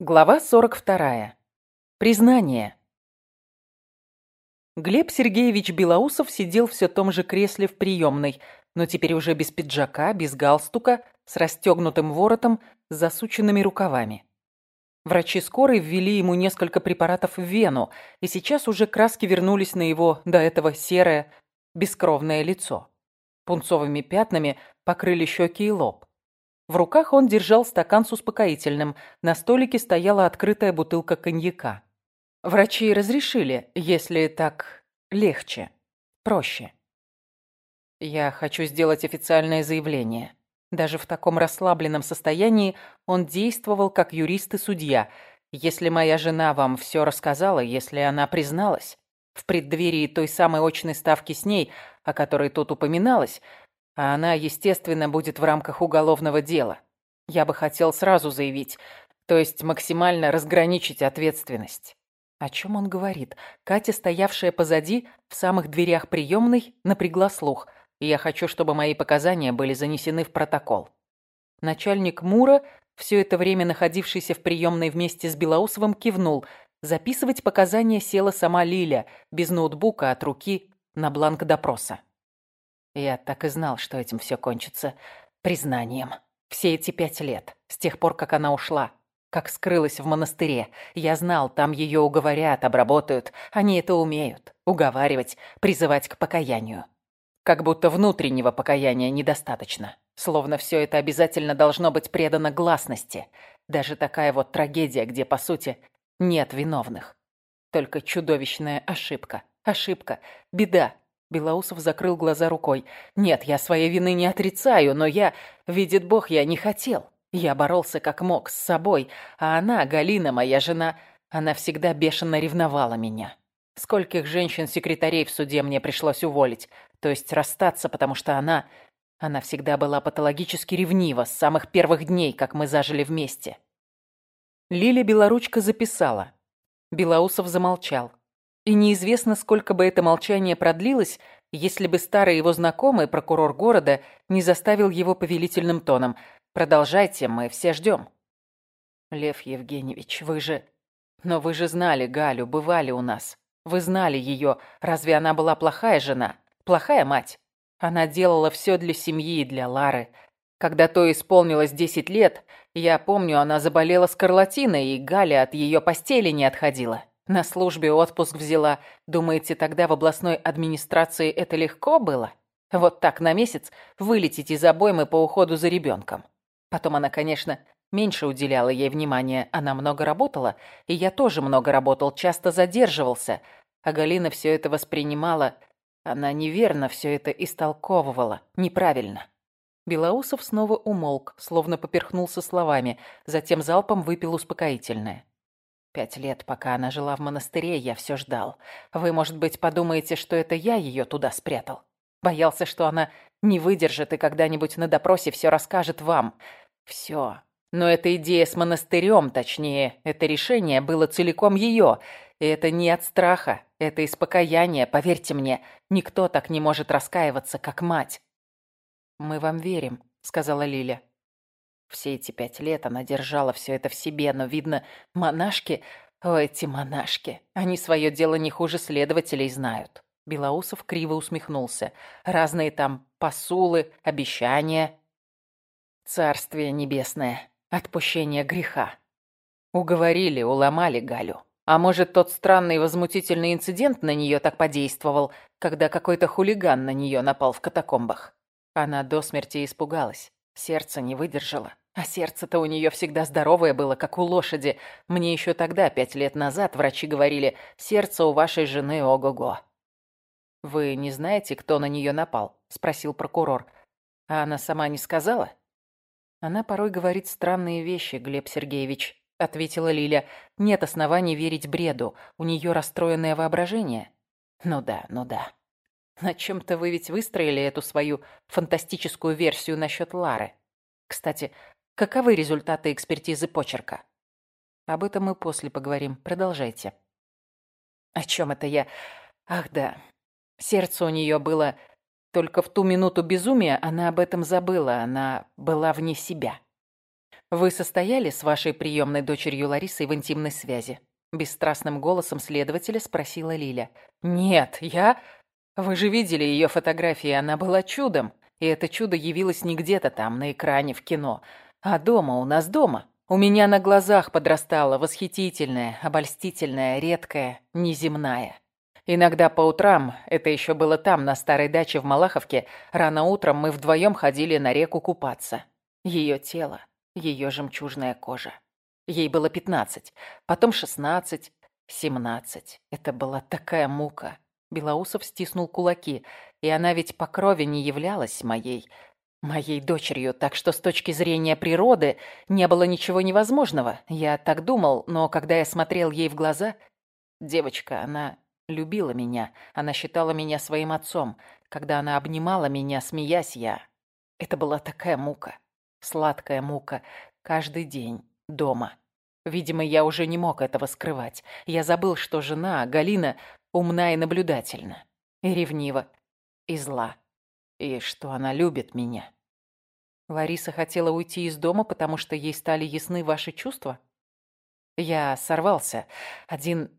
Глава 42. Признание. Глеб Сергеевич Белоусов сидел все в том же кресле в приемной, но теперь уже без пиджака, без галстука, с расстегнутым воротом, с засученными рукавами. Врачи скорой ввели ему несколько препаратов в вену, и сейчас уже краски вернулись на его до этого серое, бескровное лицо. Пунцовыми пятнами покрыли щеки и лоб. В руках он держал стакан с успокоительным. На столике стояла открытая бутылка коньяка. Врачи разрешили, если так легче, проще. Я хочу сделать официальное заявление. Даже в таком расслабленном состоянии он действовал как юрист и судья. Если моя жена вам все рассказала, если она призналась, в преддверии той самой очной ставки с ней, о которой тут упоминалось, а она, естественно, будет в рамках уголовного дела. Я бы хотел сразу заявить, то есть максимально разграничить ответственность. О чем он говорит? Катя, стоявшая позади, в самых дверях приемной, напрягла слух. И я хочу, чтобы мои показания были занесены в протокол. Начальник Мура, все это время находившийся в приемной вместе с Белоусовым, кивнул. Записывать показания села сама Лиля, без ноутбука от руки, на бланк допроса. Я так и знал, что этим все кончится признанием. Все эти пять лет, с тех пор, как она ушла, как скрылась в монастыре. Я знал, там ее уговорят, обработают. Они это умеют. Уговаривать, призывать к покаянию. Как будто внутреннего покаяния недостаточно. Словно все это обязательно должно быть предано гласности. Даже такая вот трагедия, где, по сути, нет виновных. Только чудовищная ошибка. Ошибка. Беда. Белоусов закрыл глаза рукой. «Нет, я своей вины не отрицаю, но я... Видит Бог, я не хотел. Я боролся как мог с собой, а она, Галина, моя жена, она всегда бешено ревновала меня. Скольких женщин-секретарей в суде мне пришлось уволить, то есть расстаться, потому что она... Она всегда была патологически ревнива с самых первых дней, как мы зажили вместе». Лиля Белоручка записала. Белоусов замолчал. И неизвестно, сколько бы это молчание продлилось, если бы старый его знакомый, прокурор города, не заставил его повелительным тоном. «Продолжайте, мы все ждем». «Лев Евгеньевич, вы же...» «Но вы же знали Галю, бывали у нас. Вы знали ее. Разве она была плохая жена? Плохая мать? Она делала все для семьи и для Лары. Когда то исполнилось десять лет, я помню, она заболела скарлатиной, и Галя от ее постели не отходила. На службе отпуск взяла. Думаете, тогда в областной администрации это легко было? Вот так на месяц вылететь из обоймы по уходу за ребенком. Потом она, конечно, меньше уделяла ей внимания. Она много работала, и я тоже много работал, часто задерживался. А Галина все это воспринимала. Она неверно все это истолковывала, неправильно. Белоусов снова умолк, словно поперхнулся словами, затем залпом выпил успокоительное. Пять лет, пока она жила в монастыре, я все ждал. Вы, может быть, подумаете, что это я ее туда спрятал. Боялся, что она не выдержит и когда-нибудь на допросе все расскажет вам. Все. Но эта идея с монастырем, точнее, это решение было целиком ее. И это не от страха, это из покаяния, поверьте мне. Никто так не может раскаиваться, как мать. «Мы вам верим», — сказала Лиля. Все эти пять лет она держала все это в себе, но, видно, монашки... О, эти монашки! Они свое дело не хуже следователей знают. Белоусов криво усмехнулся. Разные там посулы, обещания. Царствие небесное, отпущение греха. Уговорили, уломали Галю. А может, тот странный возмутительный инцидент на нее так подействовал, когда какой-то хулиган на нее напал в катакомбах. Она до смерти испугалась. Сердце не выдержало. А сердце-то у нее всегда здоровое было, как у лошади. Мне еще тогда, пять лет назад, врачи говорили, сердце у вашей жены ого-го. «Вы не знаете, кто на нее напал?» – спросил прокурор. «А она сама не сказала?» «Она порой говорит странные вещи, Глеб Сергеевич», – ответила Лиля. «Нет оснований верить бреду. У нее расстроенное воображение». «Ну да, ну да». На чем-то вы ведь выстроили эту свою фантастическую версию насчет Лары. Кстати, каковы результаты экспертизы почерка? Об этом мы после поговорим. Продолжайте. О чем это я? Ах да. Сердце у нее было... Только в ту минуту безумия она об этом забыла. Она была вне себя. вы состояли с вашей приемной дочерью Ларисой в интимной связи?» Бесстрастным голосом следователя спросила Лиля. «Нет, я...» «Вы же видели ее фотографии, она была чудом. И это чудо явилось не где-то там, на экране, в кино, а дома, у нас дома. У меня на глазах подрастала восхитительная, обольстительная, редкая, неземная. Иногда по утрам, это еще было там, на старой даче в Малаховке, рано утром мы вдвоем ходили на реку купаться. Ее тело, ее жемчужная кожа. Ей было пятнадцать, потом шестнадцать, семнадцать. Это была такая мука. Белоусов стиснул кулаки, и она ведь по крови не являлась моей, моей дочерью, так что с точки зрения природы не было ничего невозможного. Я так думал, но когда я смотрел ей в глаза... Девочка, она любила меня, она считала меня своим отцом. Когда она обнимала меня, смеясь, я... Это была такая мука, сладкая мука, каждый день, дома. Видимо, я уже не мог этого скрывать. Я забыл, что жена, Галина, умна и наблюдательна, и ревнива, и зла, и что она любит меня. Лариса хотела уйти из дома, потому что ей стали ясны ваши чувства? Я сорвался. Один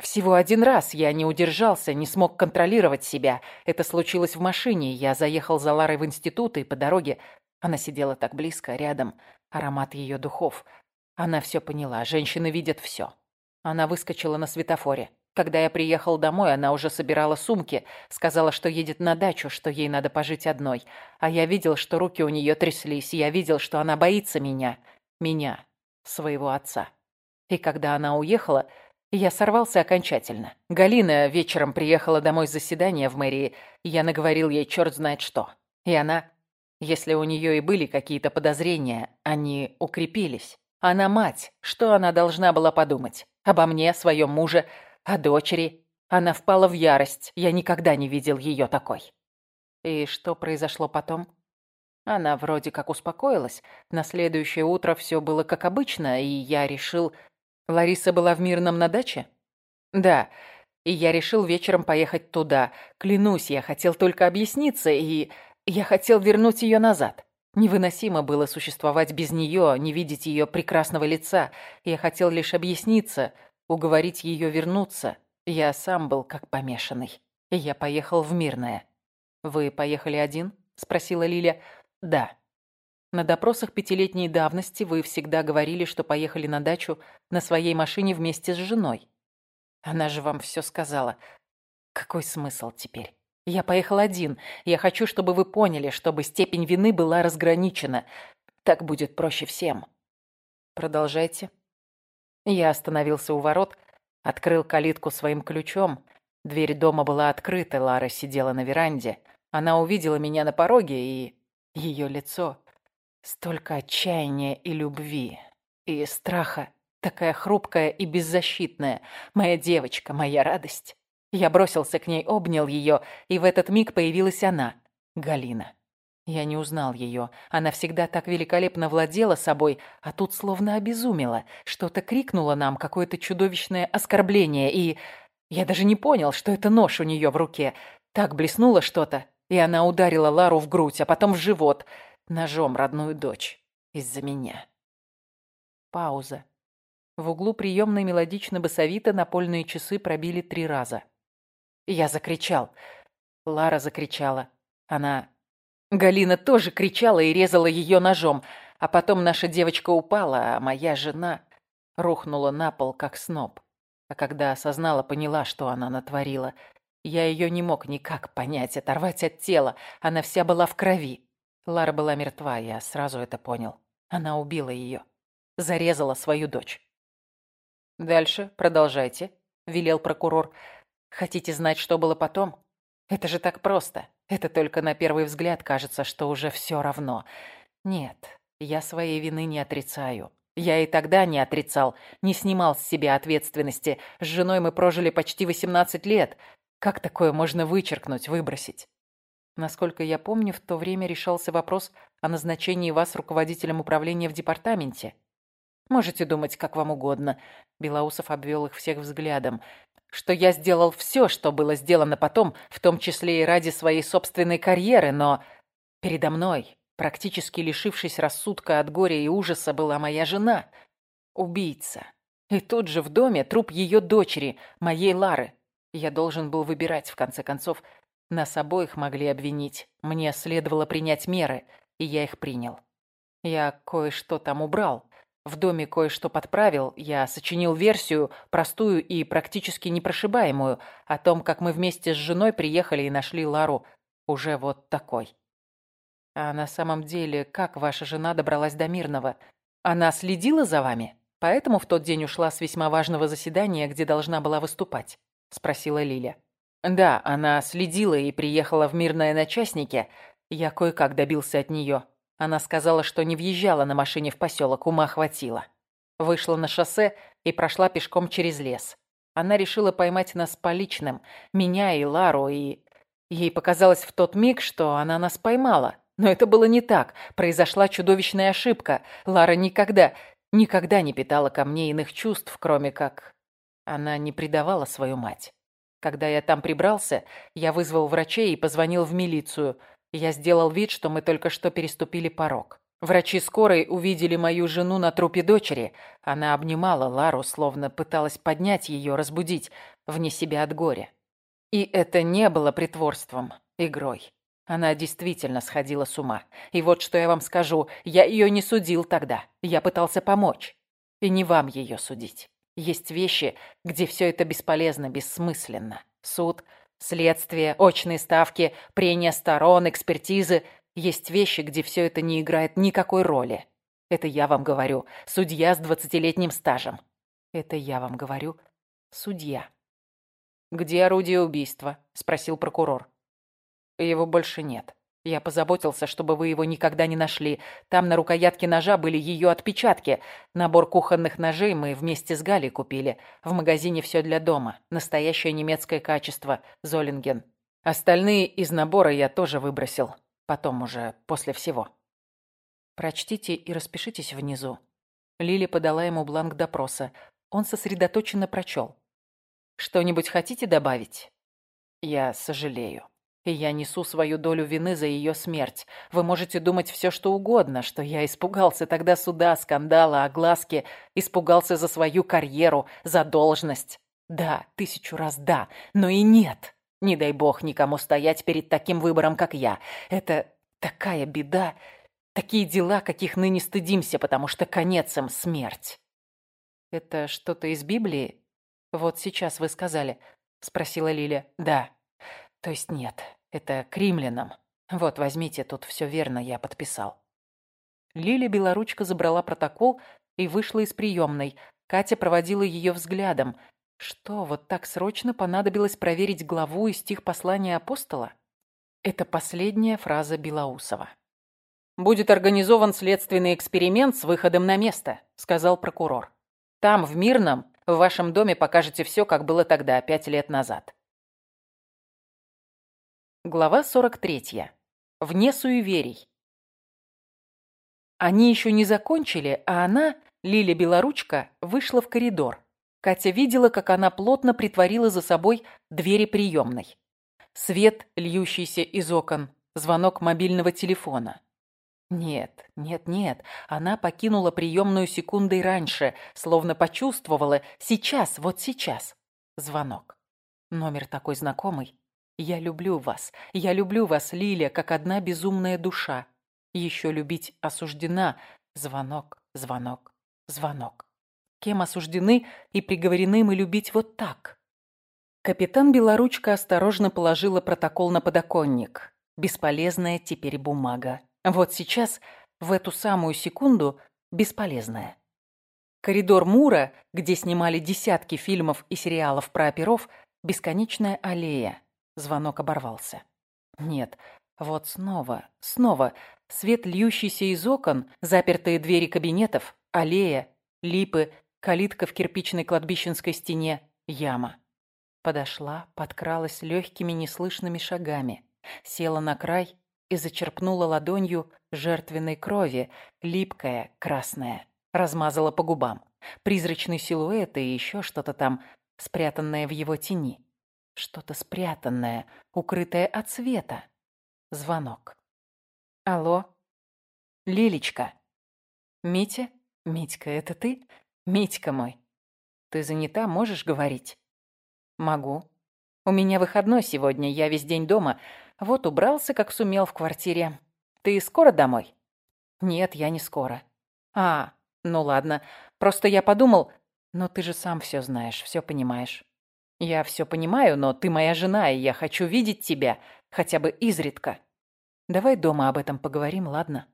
всего один раз я не удержался, не смог контролировать себя. Это случилось в машине. Я заехал за Ларой в институт, и по дороге она сидела так близко, рядом. Аромат ее духов. Она все поняла. Женщины видят все. Она выскочила на светофоре. Когда я приехал домой, она уже собирала сумки, сказала, что едет на дачу, что ей надо пожить одной. А я видел, что руки у нее тряслись, я видел, что она боится меня. Меня, своего отца. И когда она уехала, я сорвался окончательно. Галина вечером приехала домой с заседания в мэрии. Я наговорил ей черт знает что. И она, если у нее и были какие-то подозрения, они укрепились. Она мать. Что она должна была подумать? Обо мне, своем муже, о дочери. Она впала в ярость. Я никогда не видел ее такой. И что произошло потом? Она вроде как успокоилась. На следующее утро все было как обычно, и я решил, Лариса была в Мирном на даче? Да. И я решил вечером поехать туда. Клянусь, я хотел только объясниться, и я хотел вернуть ее назад. Невыносимо было существовать без нее, не видеть ее прекрасного лица. Я хотел лишь объясниться, уговорить ее вернуться. Я сам был как помешанный. Я поехал в Мирное. «Вы поехали один?» – спросила Лиля. «Да». На допросах пятилетней давности вы всегда говорили, что поехали на дачу на своей машине вместе с женой. Она же вам все сказала. Какой смысл теперь? Я поехал один. Я хочу, чтобы вы поняли, чтобы степень вины была разграничена. Так будет проще всем. Продолжайте. Я остановился у ворот, открыл калитку своим ключом. Дверь дома была открыта, Лара сидела на веранде. Она увидела меня на пороге, и ее лицо Столько отчаяния и любви, и страха, такая хрупкая и беззащитная, моя девочка, моя радость. Я бросился к ней, обнял ее, и в этот миг появилась она, Галина. Я не узнал ее. Она всегда так великолепно владела собой, а тут словно обезумела. Что-то крикнуло нам, какое-то чудовищное оскорбление, и... Я даже не понял, что это нож у нее в руке. Так блеснуло что-то, и она ударила Лару в грудь, а потом в живот — ножом родную дочь из-за меня. Пауза. В углу приемной мелодично-басовито напольные часы пробили три раза. Я закричал. Лара закричала. Она... Галина тоже кричала и резала ее ножом, а потом наша девочка упала, а моя жена рухнула на пол, как сноб. А когда осознала, поняла, что она натворила. Я ее не мог никак понять, оторвать от тела. Она вся была в крови. Лара была мертва, я сразу это понял. Она убила ее. Зарезала свою дочь. «Дальше продолжайте», — велел прокурор. «Хотите знать, что было потом? Это же так просто. Это только на первый взгляд кажется, что уже все равно. Нет, я своей вины не отрицаю. Я и тогда не отрицал, не снимал с себя ответственности. С женой мы прожили почти 18 лет. Как такое можно вычеркнуть, выбросить? Насколько я помню, в то время решался вопрос о назначении вас руководителем управления в департаменте. Можете думать, как вам угодно. Белоусов обвел их всех взглядом. Что я сделал все, что было сделано потом, в том числе и ради своей собственной карьеры, но передо мной практически лишившись рассудка от горя и ужаса, была моя жена. Убийца. И тут же в доме труп ее дочери, моей Лары. Я должен был выбирать, в конце концов. Нас обоих могли обвинить. Мне следовало принять меры, и я их принял. Я кое-что там убрал. В доме кое-что подправил. Я сочинил версию, простую и практически непрошибаемую, о том, как мы вместе с женой приехали и нашли Лару уже вот такой. А на самом деле, как ваша жена добралась до Мирного? Она следила за вами? Поэтому в тот день ушла с весьма важного заседания, где должна была выступать? Спросила Лиля. Да, она следила и приехала в Мирное на частнике. Я кое-как добился от нее. Она сказала, что не въезжала на машине в поселок, ума хватило. Вышла на шоссе и прошла пешком через лес. Она решила поймать нас по личным, меня и Лару, и... Ей показалось в тот миг, что она нас поймала. Но это было не так. Произошла чудовищная ошибка. Лара никогда, никогда не питала ко мне иных чувств, кроме как... Она не предавала свою мать. Когда я там прибрался, я вызвал врачей и позвонил в милицию. Я сделал вид, что мы только что переступили порог. Врачи скорой увидели мою жену на трупе дочери. Она обнимала Лару, словно пыталась поднять ее, разбудить, вне себя от горя. И это не было притворством, игрой. Она действительно сходила с ума. И вот что я вам скажу, я ее не судил тогда. Я пытался помочь. И не вам ее судить. Есть вещи, где все это бесполезно, бессмысленно. Суд, следствие, очные ставки, прения сторон, экспертизы. Есть вещи, где все это не играет никакой роли. Это я вам говорю, судья с двадцатилетним стажем. Это я вам говорю, судья. «Где орудие убийства?» – спросил прокурор. «Его больше нет. Я позаботился, чтобы вы его никогда не нашли. Там на рукоятке ножа были ее отпечатки. Набор кухонных ножей мы вместе с Галей купили. В магазине все для дома. Настоящее немецкое качество. Золинген. Остальные из набора я тоже выбросил. Потом уже, после всего. Прочтите и распишитесь внизу. Лили подала ему бланк допроса. Он сосредоточенно прочел. Что-нибудь хотите добавить? Я сожалею. И я несу свою долю вины за ее смерть. Вы можете думать все, что угодно, что я испугался тогда суда, скандала, огласки, испугался за свою карьеру, за должность. Да, тысячу раз да, но и нет. Не дай бог никому стоять перед таким выбором, как я. Это такая беда, такие дела, каких ныне стыдимся, потому что конец им смерть. Это что-то из Библии? Вот сейчас вы сказали, спросила Лиля. Да. То есть нет, это к римлянам. Вот, возьмите, тут все верно, я подписал. Лиля Белоручка забрала протокол и вышла из приемной. Катя проводила ее взглядом. Что, вот так срочно понадобилось проверить главу и стих послания апостола? Это последняя фраза Белоусова. «Будет организован следственный эксперимент с выходом на место», — сказал прокурор. «Там, в Мирном, в вашем доме покажете все, как было тогда, пять лет назад. Глава 43. Вне суеверий. Они еще не закончили, а она, Лиля Белоручка, вышла в коридор. Катя видела, как она плотно притворила за собой двери приемной. Свет, льющийся из окон, звонок мобильного телефона. Нет, нет, нет, она покинула приемную секундой раньше, словно почувствовала сейчас, вот сейчас. Звонок. Номер такой знакомый. Я люблю вас. Я люблю вас, Лиля, как одна безумная душа. Еще любить осуждена. Звонок, звонок, звонок. Кем осуждены и приговорены мы любить вот так? Капитан Белоручка осторожно положила протокол на подоконник. Бесполезная теперь бумага. Вот сейчас, в эту самую секунду, бесполезная. Коридор Мура, где снимали десятки фильмов и сериалов про оперов, бесконечная аллея. Звонок оборвался. Нет, вот снова, снова. Свет, льющийся из окон, запертые двери кабинетов, аллея, липы, калитка в кирпичной кладбищенской стене, яма. Подошла, подкралась легкими неслышными шагами, села на край и зачерпнула ладонью жертвенной крови, липкая, красная, размазала по губам. Призрачный силуэт и еще что-то там, спрятанное в его тени. Что-то спрятанное, укрытое от света. Звонок. «Алло?» Лилечка. Митя? Митька, это ты? Митька мой. Ты занята, можешь говорить? Могу. У меня выходной сегодня, я весь день дома. Вот убрался, как сумел в квартире. Ты скоро домой? Нет, я не скоро. А, ну ладно. Просто я подумал... Но ты же сам все знаешь, все понимаешь. Я все понимаю, но ты моя жена, и я хочу видеть тебя, хотя бы изредка. Давай дома об этом поговорим, ладно?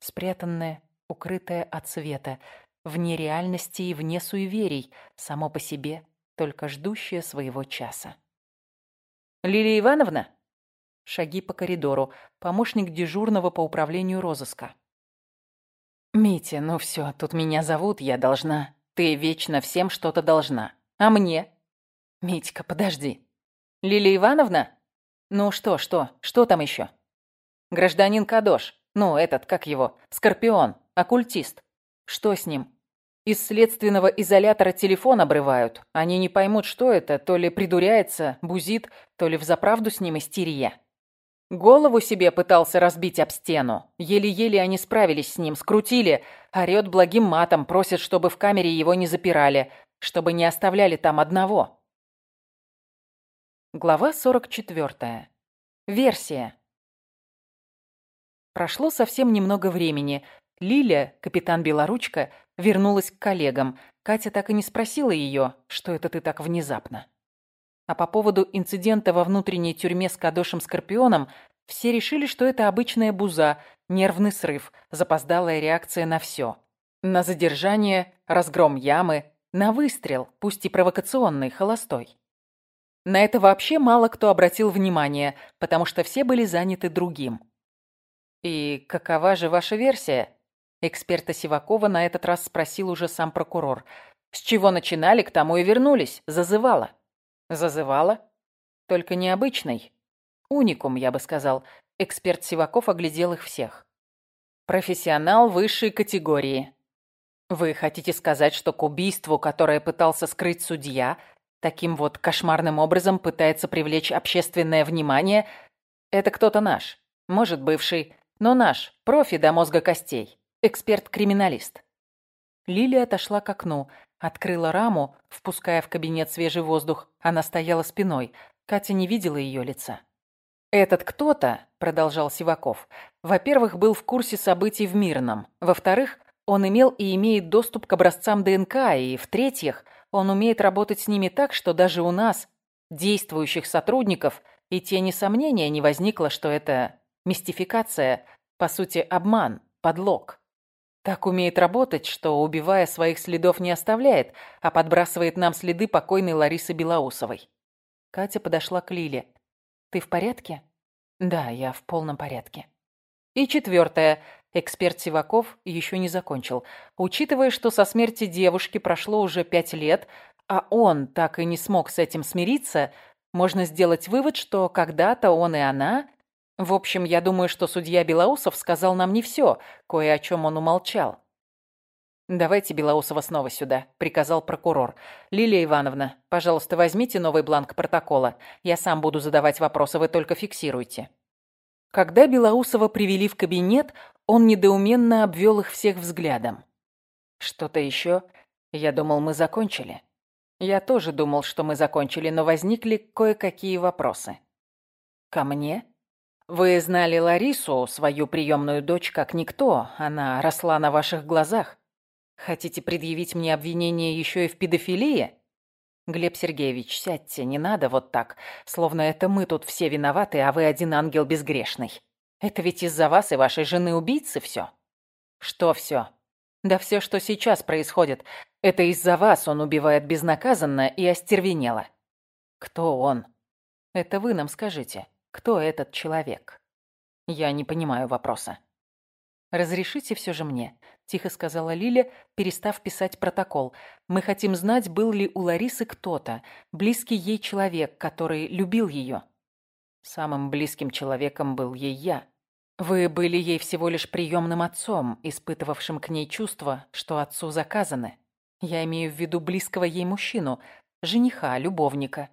Спрятанное, укрытое от света, вне реальности и вне суеверий, само по себе, только ждущее своего часа. «Лилия Ивановна?» Шаги по коридору. Помощник дежурного по управлению розыска. «Митя, ну все, тут меня зовут, я должна. Ты вечно всем что-то должна. А мне?» «Митька, подожди. Лилия Ивановна? Ну что, что, что там еще?» «Гражданин Кадош. Ну, этот, как его, Скорпион, оккультист. Что с ним? Из следственного изолятора телефон обрывают. Они не поймут, что это, то ли придуряется, бузит, то ли взаправду с ним истерия. Голову себе пытался разбить об стену. Еле-еле они справились с нним, скрутили. Орёт благим матом, просит, чтобы в камере его не запирали, чтобы не оставляли там одного. Глава 44. Версия. Прошло совсем немного времени. Лиля, капитан Белоручка, вернулась к коллегам. Катя так и не спросила ее, что это ты так внезапно. А по поводу инцидента во внутренней тюрьме с Кадошем Скорпионом все решили, что это обычная буза, нервный срыв, запоздалая реакция на все. На задержание, разгром ямы, на выстрел, пусть и провокационный, холостой. На это вообще мало кто обратил внимание, потому что все были заняты другим. «И какова же ваша версия?» Эксперта Сивакова на этот раз спросил уже сам прокурор. «С чего начинали, к тому и вернулись. Зазывала». «Зазывала?» «Только необычный. Уникум, я бы сказал». Эксперт Сиваков оглядел их всех. «Профессионал высшей категории. Вы хотите сказать, что к убийству, которое пытался скрыть судья, таким вот кошмарным образом пытается привлечь общественное внимание, это кто-то наш, может, бывший, но наш, профи до мозга костей, эксперт-криминалист. Лилия отошла к окну, открыла раму, впуская в кабинет свежий воздух. Она стояла спиной. Катя не видела ее лица. «Этот кто-то», — продолжал Сиваков, «во-первых, был в курсе событий в Мирном. Во-вторых, он имел и имеет доступ к образцам ДНК. И, в-третьих, он умеет работать с ними так, что даже у нас, действующих сотрудников, и тени сомнения не возникло, что это Мистификация, по сути, обман, подлог. Так умеет работать, что, убивая, своих следов не оставляет, а подбрасывает нам следы покойной Ларисы Белоусовой. Катя подошла к Лиле. «Ты в порядке?» «Да, я в полном порядке». И четвертое. Эксперт Сиваков еще не закончил. Учитывая, что со смерти девушки прошло уже пять лет, а он так и не смог с этим смириться, можно сделать вывод, что когда-то он и она в общем, я думаю, что судья Белоусов сказал нам не все, кое о чем он умолчал. «Давайте Белоусова снова сюда», — приказал прокурор. «Лилия Ивановна, пожалуйста, возьмите новый бланк протокола. Я сам буду задавать вопросы, вы только фиксируйте». Когда Белоусова привели в кабинет, он недоуменно обвел их всех взглядом. «Что-то еще? Я думал, мы закончили». Я тоже думал, что мы закончили, но возникли кое-какие вопросы. «Ко мне?» Вы знали Ларису, свою приемную дочь, как никто. Она росла на ваших глазах. Хотите предъявить мне обвинение еще и в педофилии? Глеб Сергеевич, сядьте, не надо вот так, словно это мы тут все виноваты, а вы один ангел безгрешный. Это ведь из-за вас и вашей жены-убийцы все. Что все? Да все, что сейчас происходит, это из-за вас он убивает безнаказанно и остервенело. Кто он? Это вы нам скажите. Кто этот человек? Я не понимаю вопроса. «Разрешите все же мне», – тихо сказала Лиля, перестав писать протокол. «Мы хотим знать, был ли у Ларисы кто-то, близкий ей человек, который любил ее». Самым близким человеком был ей я. Вы были ей всего лишь приемным отцом, испытывавшим к ней чувства, что отцу заказаны. Я имею в виду близкого ей мужчину, жениха, любовника.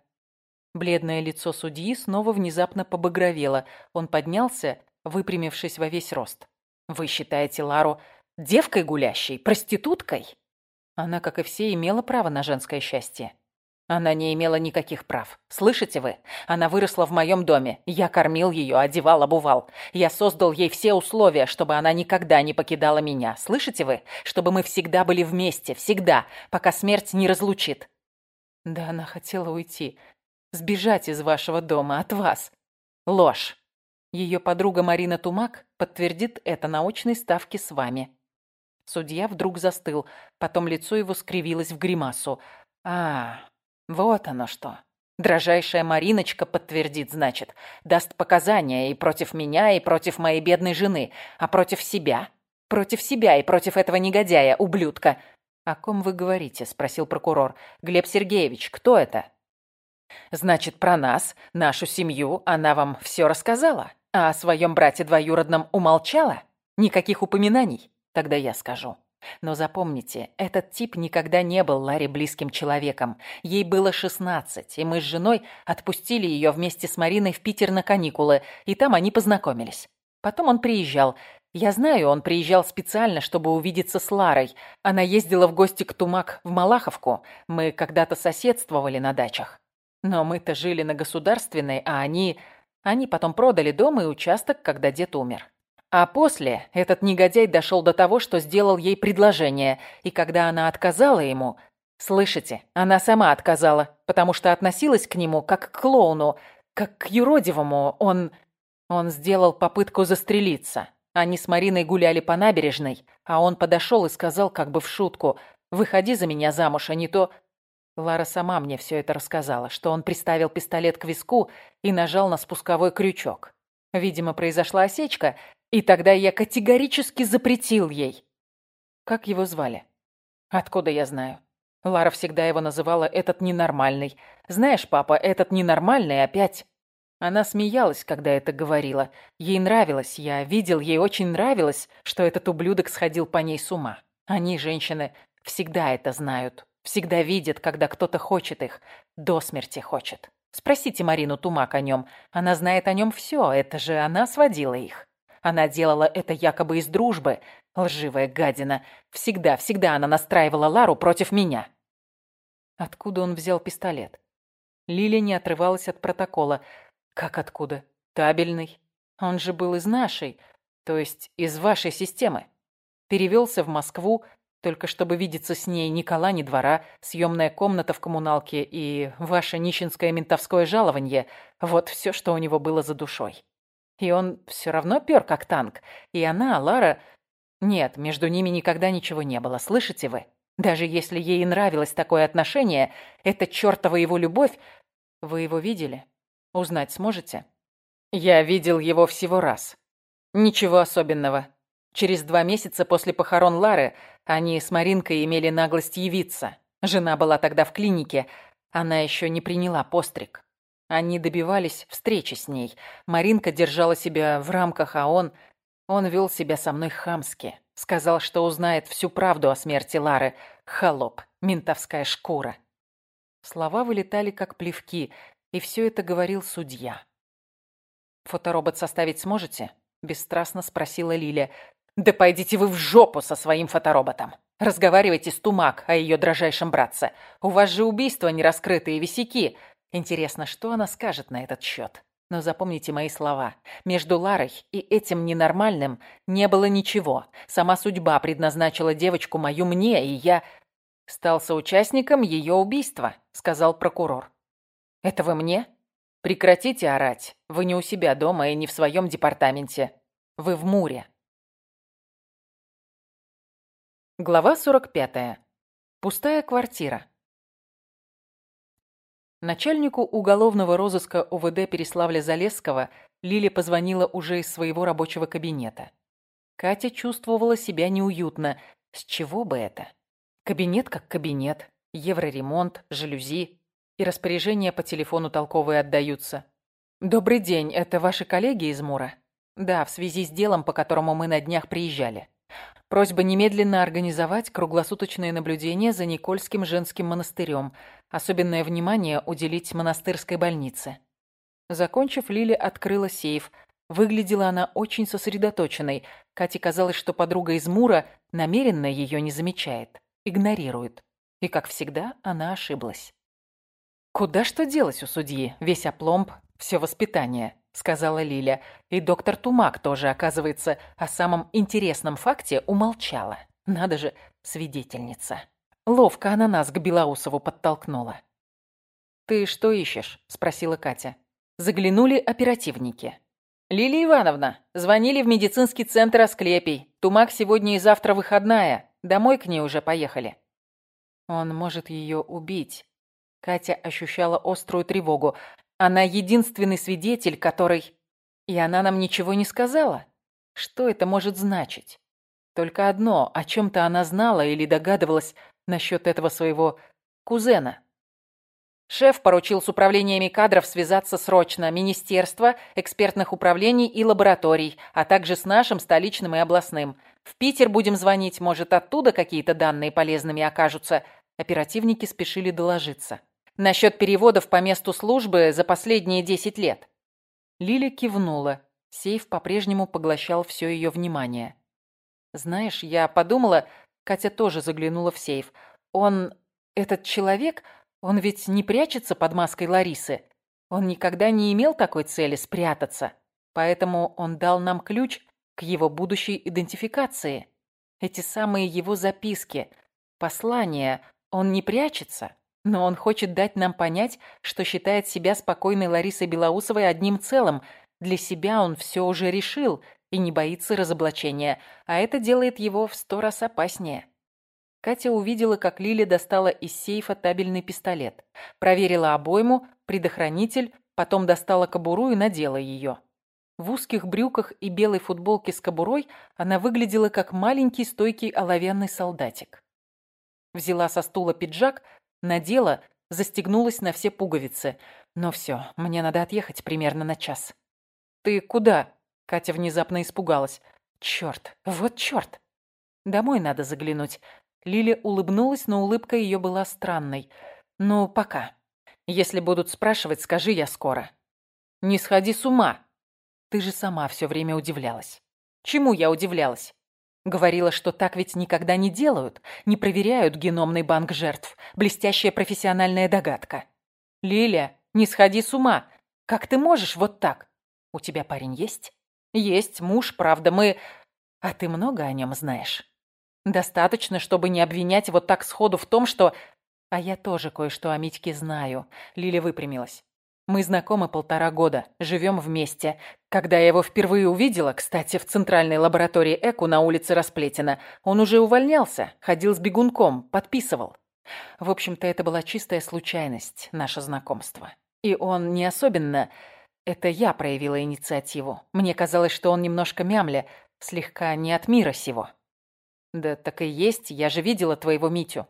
Бледное лицо судьи снова внезапно побагровело. Он поднялся, выпрямившись во весь рост. Вы считаете Лару девкой гулящей, проституткой? Она, как и все, имела право на женское счастье. Она не имела никаких прав. Слышите вы? Она выросла в моем доме. Я кормил ее, одевал, обувал. Я создал ей все условия, чтобы она никогда не покидала меня. Слышите вы? Чтобы мы всегда были вместе. Всегда. Пока смерть не разлучит. Да она хотела уйти. Сбежать из вашего дома, от вас. Ложь. Ее подруга Марина Тумак подтвердит это на очной ставке с вами. Судья вдруг застыл. Потом лицо его скривилось в гримасу. А, вот оно что. Дрожайшая Мариночка подтвердит, значит. Даст показания и против меня, и против моей бедной жены. А против себя? Против себя и против этого негодяя, ублюдка. «О ком вы говорите?» – спросил прокурор. «Глеб Сергеевич, кто это?» «Значит, про нас, нашу семью, она вам все рассказала? А о своем брате двоюродном умолчала? Никаких упоминаний? Тогда я скажу. Но запомните, этот тип никогда не был Ларе близким человеком. Ей было 16, и мы с женой отпустили ее вместе с Мариной в Питер на каникулы, и там они познакомились. Потом он приезжал. Я знаю, он приезжал специально, чтобы увидеться с Ларой. Она ездила в гости к Тумак в Малаховку. Мы когда-то соседствовали на дачах. Но мы-то жили на государственной, а они... Они потом продали дом и участок, когда дед умер. А после этот негодяй дошел до того, что сделал ей предложение, и когда она отказала ему... Слышите, она сама отказала, потому что относилась к нему как к клоуну, как к юродивому. Он... он сделал попытку застрелиться. Они с Мариной гуляли по набережной, а он подошел и сказал как бы в шутку «Выходи за меня замуж, а не то...» Лара сама мне все это рассказала, что он приставил пистолет к виску и нажал на спусковой крючок. Видимо, произошла осечка, и тогда я категорически запретил ей. Как его звали? Откуда я знаю? Лара всегда его называла «этот ненормальный». Знаешь, папа, этот ненормальный опять. Она смеялась, когда это говорила. Ей нравилось, я видел, ей очень нравилось, что этот ублюдок сходил по ней с ума. Они, женщины, всегда это знают. Всегда видят, когда кто-то хочет их. До смерти хочет. Спросите Марину Тумак о нем. Она знает о нем все. Это же она сводила их. Она делала это якобы из дружбы. Лживая гадина. Всегда, всегда она настраивала Лару против меня. Откуда он взял пистолет? Лиля не отрывалась от протокола. Как откуда? Табельный. Он же был из нашей, то есть из вашей системы. Перевелся в Москву, только чтобы видеться с ней ни кола, ни двора, съемная комната в коммуналке и ваше нищенское ментовское жалование. Вот все, что у него было за душой. И он все равно пер как танк. И она, Лара... Нет, между ними никогда ничего не было, слышите вы? Даже если ей нравилось такое отношение, эта чертова его любовь... Вы его видели? Узнать сможете? Я видел его всего раз. Ничего особенного. Через два месяца после похорон Лары они с Маринкой имели наглость явиться. Жена была тогда в клинике. Она еще не приняла постриг. Они добивались встречи с ней. Маринка держала себя в рамках, а он... Он вел себя со мной хамски. Сказал, что узнает всю правду о смерти Лары. Холоп, ментовская шкура. Слова вылетали, как плевки, и все это говорил судья. «Фоторобот составить сможете?» – бесстрастно спросила Лиля. «Да пойдите вы в жопу со своим фотороботом! Разговаривайте с Тумак о ее дрожайшем братце. У вас же убийства нераскрытые висяки. Интересно, что она скажет на этот счет? Но запомните мои слова. Между Ларой и этим ненормальным не было ничего. Сама судьба предназначила девочку мою мне, и я стал соучастником ее убийства», – сказал прокурор. «Это вы мне? Прекратите орать. Вы не у себя дома и не в своем департаменте. Вы в Муре». Глава 45. Пустая квартира. Начальнику уголовного розыска УВД Переславля-Залесского Лиля позвонила уже из своего рабочего кабинета. Катя чувствовала себя неуютно. С чего бы это? Кабинет как кабинет. Евроремонт, жалюзи, и распоряжения по телефону толковые отдаются. «Добрый день, это ваши коллеги из Мура?» «Да, в связи с делом, по которому мы на днях приезжали. Просьба немедленно организовать круглосуточное наблюдение за Никольским женским монастырем. Особенное внимание уделить монастырской больнице». Закончив, Лили открыла сейф. Выглядела она очень сосредоточенной. Кате казалось, что подруга из Мура намеренно ее не замечает, игнорирует. И, как всегда, она ошиблась. «Куда что делось у судьи? Весь опломб, все воспитание», — сказала Лиля. И доктор Тумак тоже, оказывается, о самом интересном факте умолчала. Надо же, свидетельница. Ловко она нас к Белоусову подтолкнула. «Ты что ищешь?» – спросила Катя. Заглянули оперативники. «Лилия Ивановна, звонили в медицинский центр Асклепий. Тумак сегодня и завтра выходная. Домой к ней уже поехали». Он может ее убить. Катя ощущала острую тревогу. Она единственный свидетель, который... И она нам ничего не сказала. Что это может значить? Только одно, о чем-то она знала или догадывалась насчет этого своего кузена. Шеф поручил с управлениями кадров связаться срочно, министерство, экспертных управлений и лабораторий, а также с нашим столичным и областным. В Питер будем звонить, может, оттуда какие-то данные полезными окажутся. Оперативники спешили доложиться. Насчет переводов по месту службы за последние 10 лет. Лиля кивнула. Сейф по-прежнему поглощал все ее внимание. «Знаешь, я подумала...» Катя тоже заглянула в сейф. «Он... этот человек...» Он ведь не прячется под маской Ларисы. Он никогда не имел такой цели спрятаться. Поэтому он дал нам ключ к его будущей идентификации. Эти самые его записки, послания. Он не прячется, но он хочет дать нам понять, что считает себя спокойной Ларисой Белоусовой одним целым. Для себя он все уже решил и не боится разоблачения, а это делает его в сто раз опаснее. Катя увидела, как Лиля достала из сейфа табельный пистолет. Проверила обойму, предохранитель, потом достала кобуру и надела ее. В узких брюках и белой футболке с кобурой она выглядела как маленький стойкий оловянный солдатик. Взяла со стула пиджак, надела, застегнулась на все пуговицы. Но все, мне надо отъехать примерно на час. «Ты куда?» — Катя внезапно испугалась. «Черт, вот черт!» «Домой надо заглянуть. Лиля улыбнулась, но улыбка ее была странной. «Ну, пока. Если будут спрашивать, скажи я скоро». «Не сходи с ума!» «Ты же сама все время удивлялась». «Чему я удивлялась?» Говорила, что так ведь никогда не делают, не проверяют геномный банк жертв. Блестящая профессиональная догадка. «Лиля, не сходи с ума! Как ты можешь вот так? У тебя парень есть?» «Есть, муж, правда, мы...» «А ты много о нем знаешь?» Достаточно, чтобы не обвинять вот так сходу в том, что... А я тоже кое-что о Митьке знаю. Лиля выпрямилась. Мы знакомы полтора года, живем вместе. Когда я его впервые увидела, кстати, в центральной лаборатории ЭКУ на улице Расплетина, он уже увольнялся, ходил с бегунком, подписывал. В общем-то, это была чистая случайность, наше знакомство. И он не особенно... Это я проявила инициативу. Мне казалось, что он немножко мямля, слегка не от мира сего. «Да так и есть, я же видела твоего Митю».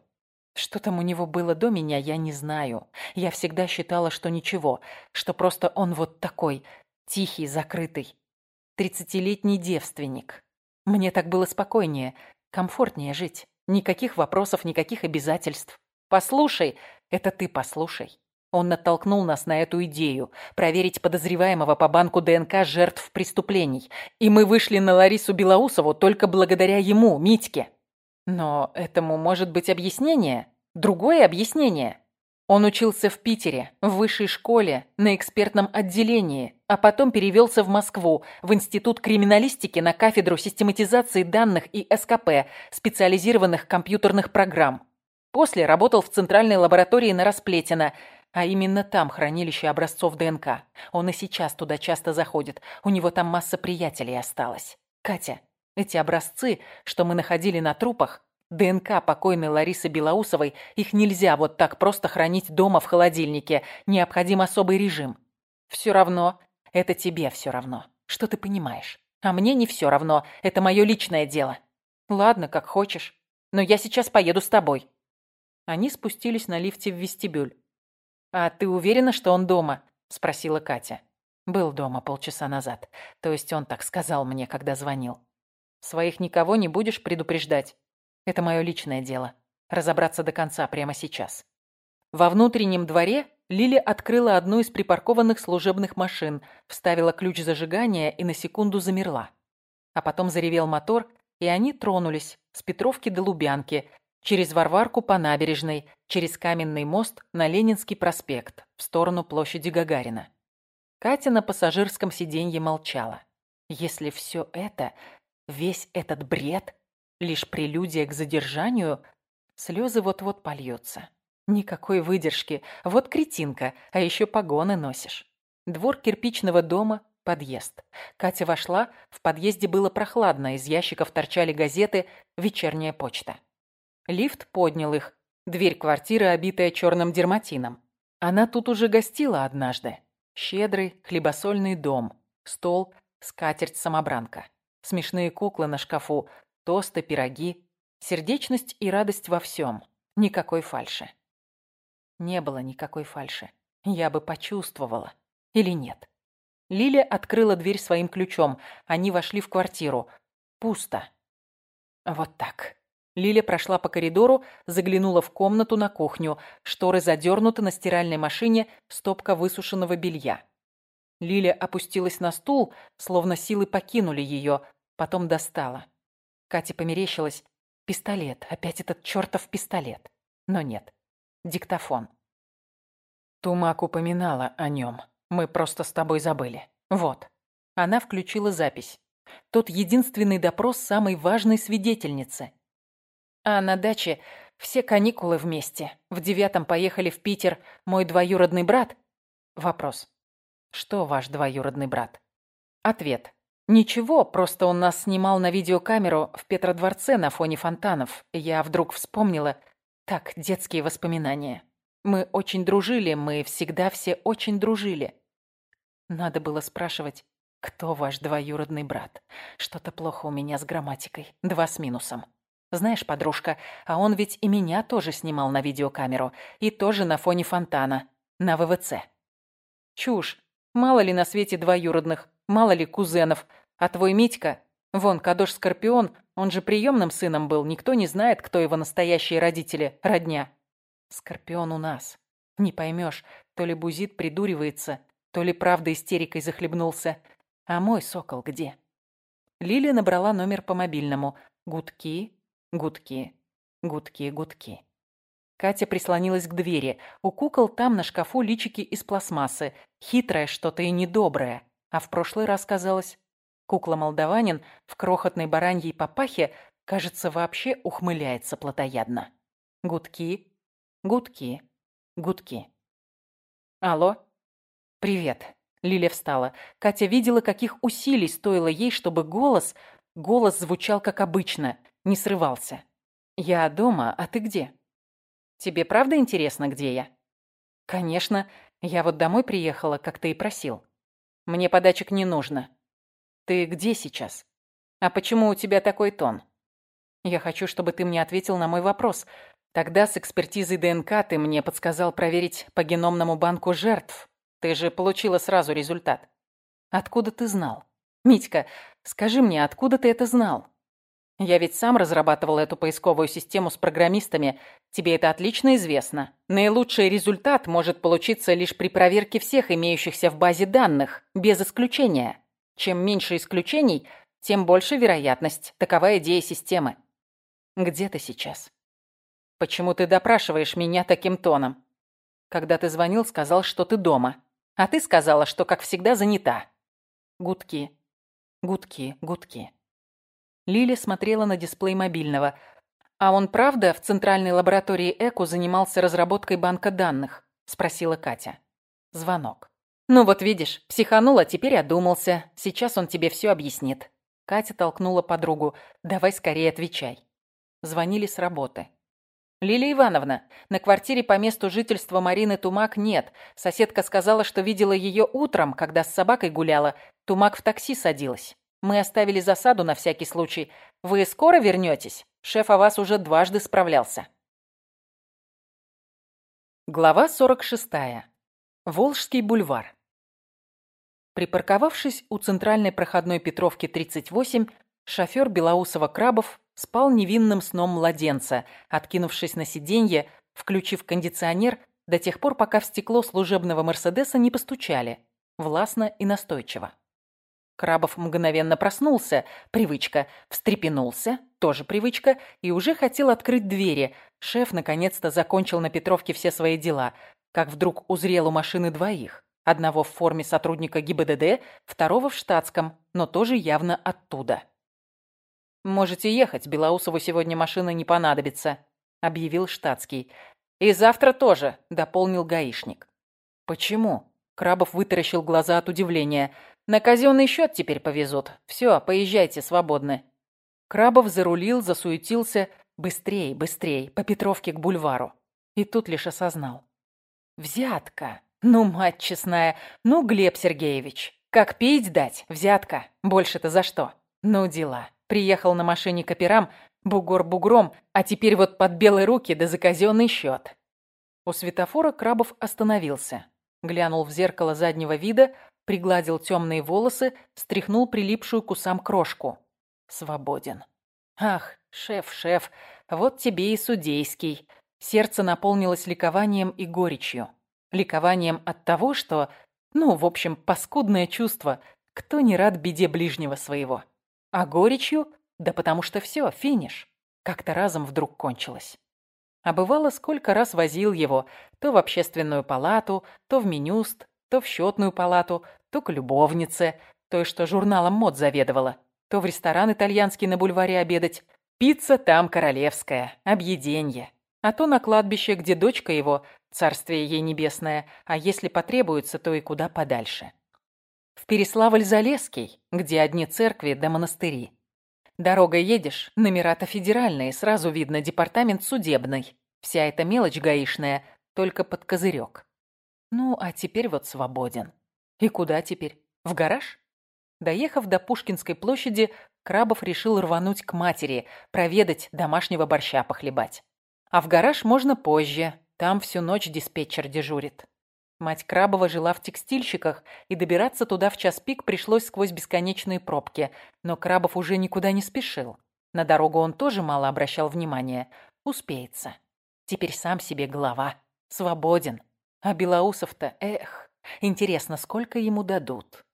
Что там у него было до меня, я не знаю. Я всегда считала, что ничего, что просто он вот такой, тихий, закрытый. Тридцатилетний девственник. Мне так было спокойнее, комфортнее жить. Никаких вопросов, никаких обязательств. Послушай, это ты послушай. Он натолкнул нас на эту идею – проверить подозреваемого по банку ДНК жертв преступлений. И мы вышли на Ларису Белоусову только благодаря ему, Митьке. Но этому может быть объяснение? Другое объяснение? Он учился в Питере, в высшей школе, на экспертном отделении, а потом перевелся в Москву, в Институт криминалистики на кафедру систематизации данных и СКП, специализированных компьютерных программ. После работал в центральной лаборатории на Расплетино – а именно там хранилище образцов ДНК. Он и сейчас туда часто заходит. У него там масса приятелей осталось. Катя, эти образцы, что мы находили на трупах, ДНК покойной Ларисы Белоусовой, их нельзя вот так просто хранить дома в холодильнике. Необходим особый режим. Все равно, это тебе все равно. Что ты понимаешь? А мне не все равно. Это мое личное дело. Ладно, как хочешь. Но я сейчас поеду с тобой. Они спустились на лифте в вестибюль. «А ты уверена, что он дома?» – спросила Катя. «Был дома полчаса назад. То есть он так сказал мне, когда звонил. Своих никого не будешь предупреждать? Это мое личное дело. Разобраться до конца прямо сейчас». Во внутреннем дворе Лили открыла одну из припаркованных служебных машин, вставила ключ зажигания и на секунду замерла. А потом заревел мотор, и они тронулись с Петровки до Лубянки, через Варварку по набережной, через Каменный мост на Ленинский проспект, в сторону площади Гагарина. Катя на пассажирском сиденье молчала. Если все это, весь этот бред, лишь прелюдия к задержанию, слезы вот-вот польются. Никакой выдержки. Вот кретинка, а еще погоны носишь. Двор кирпичного дома, подъезд. Катя вошла, в подъезде было прохладно, из ящиков торчали газеты, вечерняя почта. Лифт поднял их. Дверь квартиры, обитая черным дерматином. Она тут уже гостила однажды. Щедрый хлебосольный дом. Стол, скатерть-самобранка. Смешные куклы на шкафу, тосты, пироги. Сердечность и радость во всем. Никакой фальши. Не было никакой фальши. Я бы почувствовала. Или нет? Лиля открыла дверь своим ключом. Они вошли в квартиру. Пусто. Вот так. Лиля прошла по коридору, заглянула в комнату на кухню. Шторы задернуты на стиральной машине, стопка высушенного белья. Лиля опустилась на стул, словно силы покинули ее, потом достала. Кате померещилась. Пистолет, опять этот чертов пистолет. Но нет. Диктофон. Тумак упоминала о нем. Мы просто с тобой забыли. Вот. Она включила запись. Тот единственный допрос самой важной свидетельницы. А на даче все каникулы вместе. В девятом поехали в Питер мой двоюродный брат. Вопрос. Что ваш двоюродный брат? Ответ. Ничего, просто он нас снимал на видеокамеру в Петродворце на фоне фонтанов. Я вдруг вспомнила. Так, детские воспоминания. Мы очень дружили, мы всегда все очень дружили. Надо было спрашивать, кто ваш двоюродный брат. Что-то плохо у меня с грамматикой. Два с минусом. Знаешь, подружка, а он ведь и меня тоже снимал на видеокамеру. И тоже на фоне фонтана. На ВВЦ. Чушь. Мало ли на свете двоюродных, мало ли кузенов. А твой Митька, вон, Кадош Скорпион, он же приемным сыном был. Никто не знает, кто его настоящие родители, родня. Скорпион у нас. Не поймешь, то ли Бузит придуривается, то ли правда истерикой захлебнулся. А мой сокол где? Лилия набрала номер по мобильному. Гудки, гудки, гудки, гудки. Катя прислонилась к двери. У кукол там на шкафу личики из пластмассы. Хитрое что-то и недоброе. А в прошлый раз казалось... Кукла-молдаванин в крохотной бараньей папахе, кажется, вообще ухмыляется плотоядно. Гудки, Гудки. Гудки. Алло? Привет. Лиля встала. Катя видела, каких усилий стоило ей, чтобы голос... Голос звучал как обычно, не срывался. «Я дома, а ты где?» «Тебе правда интересно, где я?» «Конечно. Я вот домой приехала, как ты и просил. Мне подачек не нужно. Ты где сейчас? А почему у тебя такой тон?» «Я хочу, чтобы ты мне ответил на мой вопрос. Тогда с экспертизой ДНК ты мне подсказал проверить по геномному банку жертв. Ты же получила сразу результат. Откуда ты знал? Митька, скажи мне, откуда ты это знал? Я ведь сам разрабатывал эту поисковую систему с программистами. Тебе это отлично известно. Наилучший результат может получиться лишь при проверке всех имеющихся в базе данных, без исключения. Чем меньше исключений, тем больше вероятность. Такова идея системы. Где ты сейчас? «Почему ты допрашиваешь меня таким тоном?» «Когда ты звонил, сказал, что ты дома. А ты сказала, что, как всегда, занята». Гудки. Гудки, гудки. Лили смотрела на дисплей мобильного. «А он правда в центральной лаборатории ЭКУ занимался разработкой банка данных?» – спросила Катя. Звонок. «Ну вот видишь, психанул, а теперь одумался. Сейчас он тебе все объяснит». Катя толкнула подругу. «Давай скорее отвечай». Звонили с работы. «Лилия Ивановна, на квартире по месту жительства Марины Тумак нет. Соседка сказала, что видела ее утром, когда с собакой гуляла. Тумак в такси садилась. Мы оставили засаду на всякий случай. Вы скоро вернетесь? Шеф о вас уже дважды справлялся». Глава 46. Волжский бульвар. Припарковавшись у центральной проходной Петровки 38, шофер Белоусова-Крабов спал невинным сном младенца, откинувшись на сиденье, включив кондиционер, до тех пор, пока в стекло служебного Мерседеса не постучали, властно и настойчиво. Крабов мгновенно проснулся, привычка, встрепенулся, тоже привычка, и уже хотел открыть двери. Шеф наконец-то закончил на Петровке все свои дела, как вдруг узрел у машины двоих. Одного в форме сотрудника ГИБДД, второго в штатском, но тоже явно оттуда. «Можете ехать, Белоусову сегодня машина не понадобится», — объявил штатский. «И завтра тоже», — дополнил гаишник. «Почему?» — Крабов вытаращил глаза от удивления. «На казенный счет теперь повезут. Все, поезжайте свободны». Крабов зарулил, засуетился. Быстрей, быстрей, по Петровке к бульвару. И тут лишь осознал. «Взятка! Ну, мать честная! Ну, Глеб Сергеевич! Как пить дать? Взятка! Больше-то за что? Ну, дела!» Приехал на машине к операм, бугор бугром, а теперь вот под белые руки да за казенный счет. У светофора Крабов остановился. Глянул в зеркало заднего вида, пригладил темные волосы, стряхнул прилипшую к усам крошку. Свободен. Ах, шеф, шеф, вот тебе и судейский. Сердце наполнилось ликованием и горечью. Ликованием от того, что, ну, в общем, паскудное чувство, кто не рад беде ближнего своего. А горечью? Да потому что все, финиш. Как-то разом вдруг кончилось. А бывало, сколько раз возил его то в общественную палату, то в Минюст, то в счетную палату, то к любовнице, той, что журналом мод заведовала, то в ресторан итальянский на бульваре обедать. Пицца там королевская, объеденье. А то на кладбище, где дочка его, царствие ей небесное, а если потребуется, то и куда подальше в Переславль-Залесский, где одни церкви да монастыри. Дорогой едешь, номера-то федеральные, сразу видно департамент судебный. Вся эта мелочь гаишная, только под козырек. Ну, а теперь вот свободен. И куда теперь? В гараж? Доехав до Пушкинской площади, Крабов решил рвануть к матери, проведать, домашнего борща похлебать. А в гараж можно позже, там всю ночь диспетчер дежурит. Мать Крабова жила в текстильщиках, и добираться туда в час пик пришлось сквозь бесконечные пробки. Но Крабов уже никуда не спешил. На дорогу он тоже мало обращал внимания. Успеется. Теперь сам себе голова. Свободен. А Белоусов-то, эх, интересно, сколько ему дадут?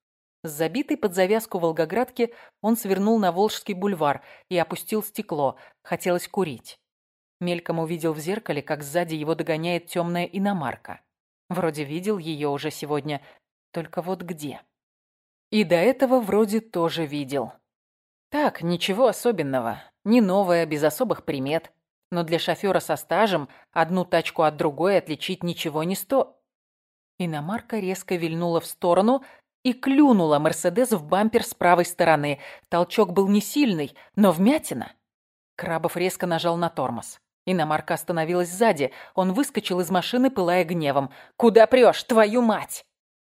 С забитой под завязку Волгоградки он свернул на Волжский бульвар и опустил стекло. Хотелось курить. Мельком увидел в зеркале, как сзади его догоняет темная иномарка. Вроде видел ее уже сегодня, только вот где? И до этого вроде тоже видел. Так, ничего особенного. Не новая, без особых примет. Но для шофера со стажем одну тачку от другой отличить ничего не сто. Иномарка резко вильнула в сторону и клюнула Мерседес в бампер с правой стороны. Толчок был не сильный, но вмятина. Крабов резко нажал на тормоз. Иномарка остановилась сзади. Он выскочил из машины, пылая гневом. «Куда прешь, твою мать?»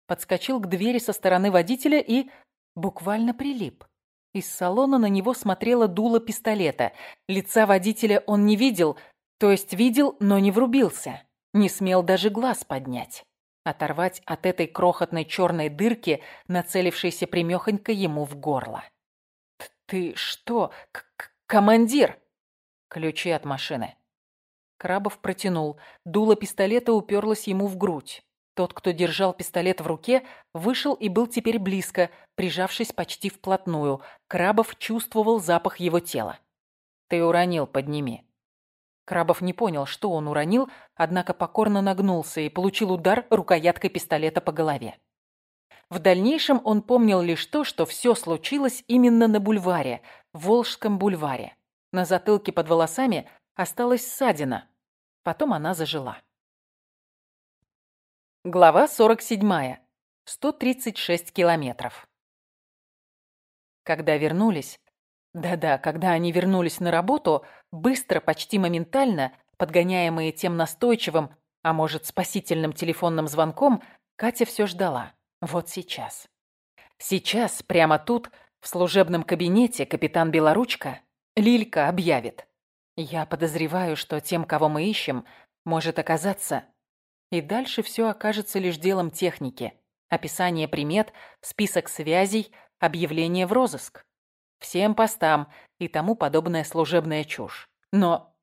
Подскочил к двери со стороны водителя и буквально прилип. Из салона на него смотрело дуло пистолета. Лица водителя он не видел, то есть видел, но не врубился. Не смел даже глаз поднять. Оторвать от этой крохотной черной дырки, нацелившейся примехонько ему в горло. «Ты что, к -к командир?» «Ключи от машины». Крабов протянул. Дуло пистолета уперлось ему в грудь. Тот, кто держал пистолет в руке, вышел и был теперь близко, прижавшись почти вплотную. Крабов чувствовал запах его тела. «Ты уронил, подними». Крабов не понял, что он уронил, однако покорно нагнулся и получил удар рукояткой пистолета по голове. В дальнейшем он помнил лишь то, что все случилось именно на бульваре, Волжском бульваре. На затылке под волосами осталась ссадина. Потом она зажила. Глава 47. 136 километров. Когда вернулись... Да-да, когда они вернулись на работу, быстро, почти моментально, подгоняемые тем настойчивым, а может, спасительным телефонным звонком, Катя все ждала. Вот сейчас. Сейчас, прямо тут, в служебном кабинете, капитан Белоручка, Лилька объявит. Я подозреваю, что тем, кого мы ищем, может оказаться... И дальше все окажется лишь делом техники. Описание примет, список связей, объявление в розыск. Всем постам и тому подобная служебная чушь. Но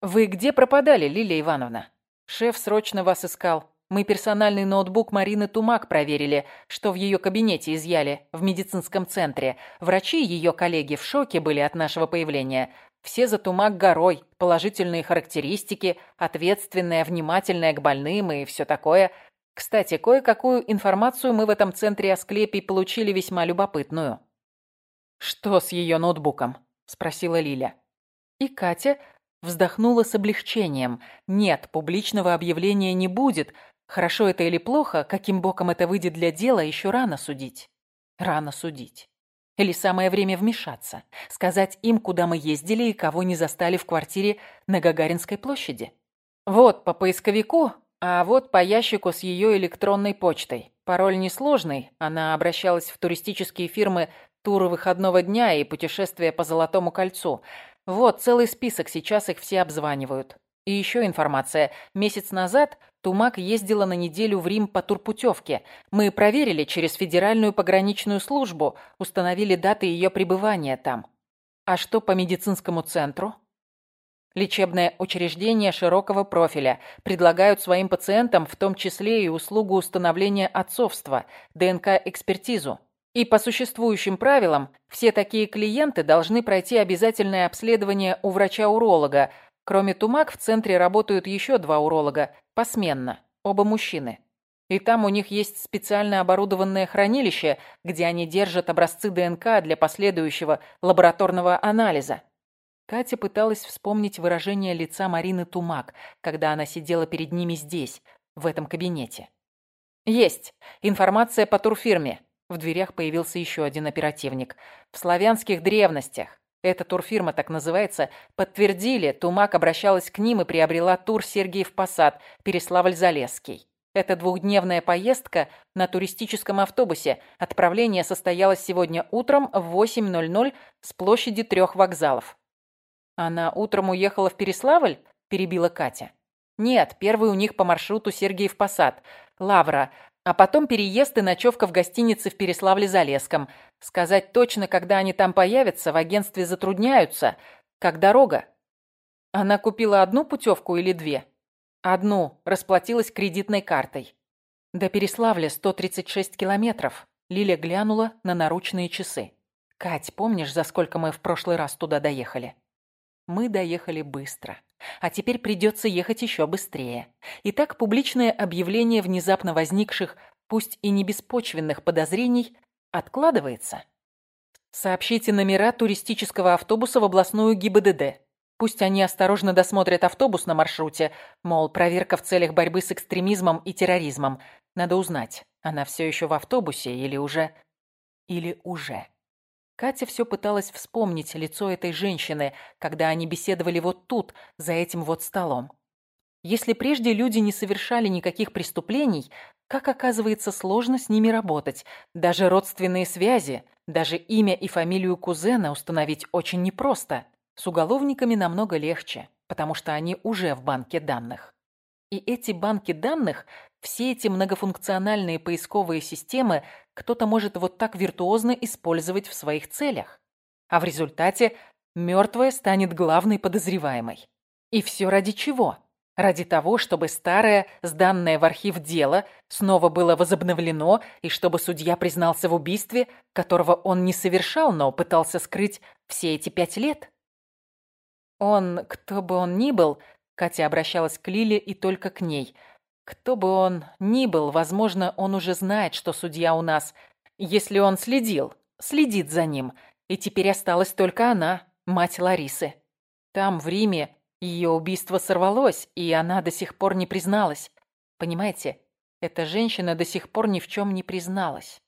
вы где пропадали, Лилия Ивановна? Шеф срочно вас искал. Мы персональный ноутбук Марины Тумак проверили, что в ее кабинете изъяли в медицинском центре. Врачи и ее коллеги в шоке были от нашего появления. Все за Тумак горой, положительные характеристики, ответственная, внимательная к больным и все такое. Кстати, кое-какую информацию мы в этом центре Асклепий получили весьма любопытную. «Что с ее ноутбуком?» – спросила Лиля. И Катя вздохнула с облегчением. Нет, публичного объявления не будет. Хорошо это или плохо, каким боком это выйдет для дела, еще рано судить. Рано судить. Или самое время вмешаться, сказать им, куда мы ездили и кого не застали в квартире на Гагаринской площади. Вот по поисковику, а вот по ящику с ее электронной почтой. Пароль несложный, она обращалась в туристические фирмы туры выходного дня и путешествия по Золотому кольцу. Вот целый список, сейчас их все обзванивают. И еще информация. Месяц назад Тумак ездила на неделю в Рим по турпутевке. Мы проверили через Федеральную пограничную службу, установили даты ее пребывания там. А что по медицинскому центру? Лечебное учреждение широкого профиля предлагают своим пациентам в том числе и услугу установления отцовства, ДНК-экспертизу. И по существующим правилам все такие клиенты должны пройти обязательное обследование у врача-уролога. Кроме Тумак в центре работают еще два уролога, посменно, оба мужчины. И там у них есть специально оборудованное хранилище, где они держат образцы ДНК для последующего лабораторного анализа. Катя пыталась вспомнить выражение лица Марины Тумак, когда она сидела перед ними здесь, в этом кабинете. «Есть. Информация по турфирме. В дверях появился еще один оперативник. В славянских древностях, эта турфирма так называется, подтвердили, Тумак обращалась к ним и приобрела тур Сергиев Посад, Переславль-Залесский. Это двухдневная поездка на туристическом автобусе. Отправление состоялось сегодня утром в 8.00 с площади трех вокзалов. «Она утром уехала в Переславль?» – перебила Катя. «Нет, первый у них по маршруту Сергиев Посад. Лавра. А потом переезд и ночевка в гостинице в Переславле-Залесском. Сказать точно, когда они там появятся, в агентстве затрудняются. Как дорога. Она купила одну путевку или две? Одну. Расплатилась кредитной картой. До Переславля 136 километров. Лиля глянула на наручные часы. «Кать, помнишь, за сколько мы в прошлый раз туда доехали?» Мы доехали быстро. А теперь придется ехать еще быстрее. Итак, публичное объявление внезапно возникших, пусть и не беспочвенных подозрений, откладывается. Сообщите номера туристического автобуса в областную ГИБДД. Пусть они осторожно досмотрят автобус на маршруте, мол, проверка в целях борьбы с экстремизмом и терроризмом. Надо узнать, она все еще в автобусе или уже... Или уже... Катя все пыталась вспомнить лицо этой женщины, когда они беседовали вот тут, за этим вот столом. Если прежде люди не совершали никаких преступлений, как оказывается сложно с ними работать. Даже родственные связи, даже имя и фамилию кузена установить очень непросто. С уголовниками намного легче, потому что они уже в банке данных. И эти банки данных, все эти многофункциональные поисковые системы кто-то может вот так виртуозно использовать в своих целях. А в результате мертвая станет главной подозреваемой. И все ради чего? Ради того, чтобы старое, сданное в архив дело, снова было возобновлено, и чтобы судья признался в убийстве, которого он не совершал, но пытался скрыть все эти пять лет? Он, кто бы он ни был, Катя обращалась к Лиле и только к ней. Кто бы он ни был, возможно, он уже знает, что судья у нас. Если он следил, следит за ним. И теперь осталась только она, мать Ларисы. Там, в Риме, ее убийство сорвалось, и она до сих пор не призналась. Понимаете, эта женщина до сих пор ни в чем не призналась.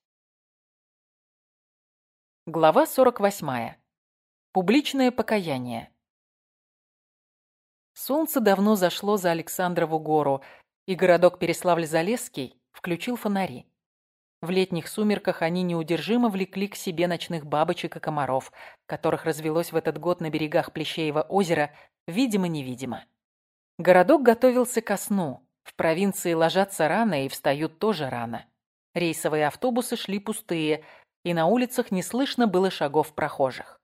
Глава 48. Публичное покаяние. Солнце давно зашло за Александрову гору, и городок Переславль-Залесский включил фонари. В летних сумерках они неудержимо влекли к себе ночных бабочек и комаров, которых развелось в этот год на берегах Плещеева озера, видимо-невидимо. Городок готовился ко сну. В провинции ложатся рано и встают тоже рано. Рейсовые автобусы шли пустые, и на улицах не слышно было шагов прохожих.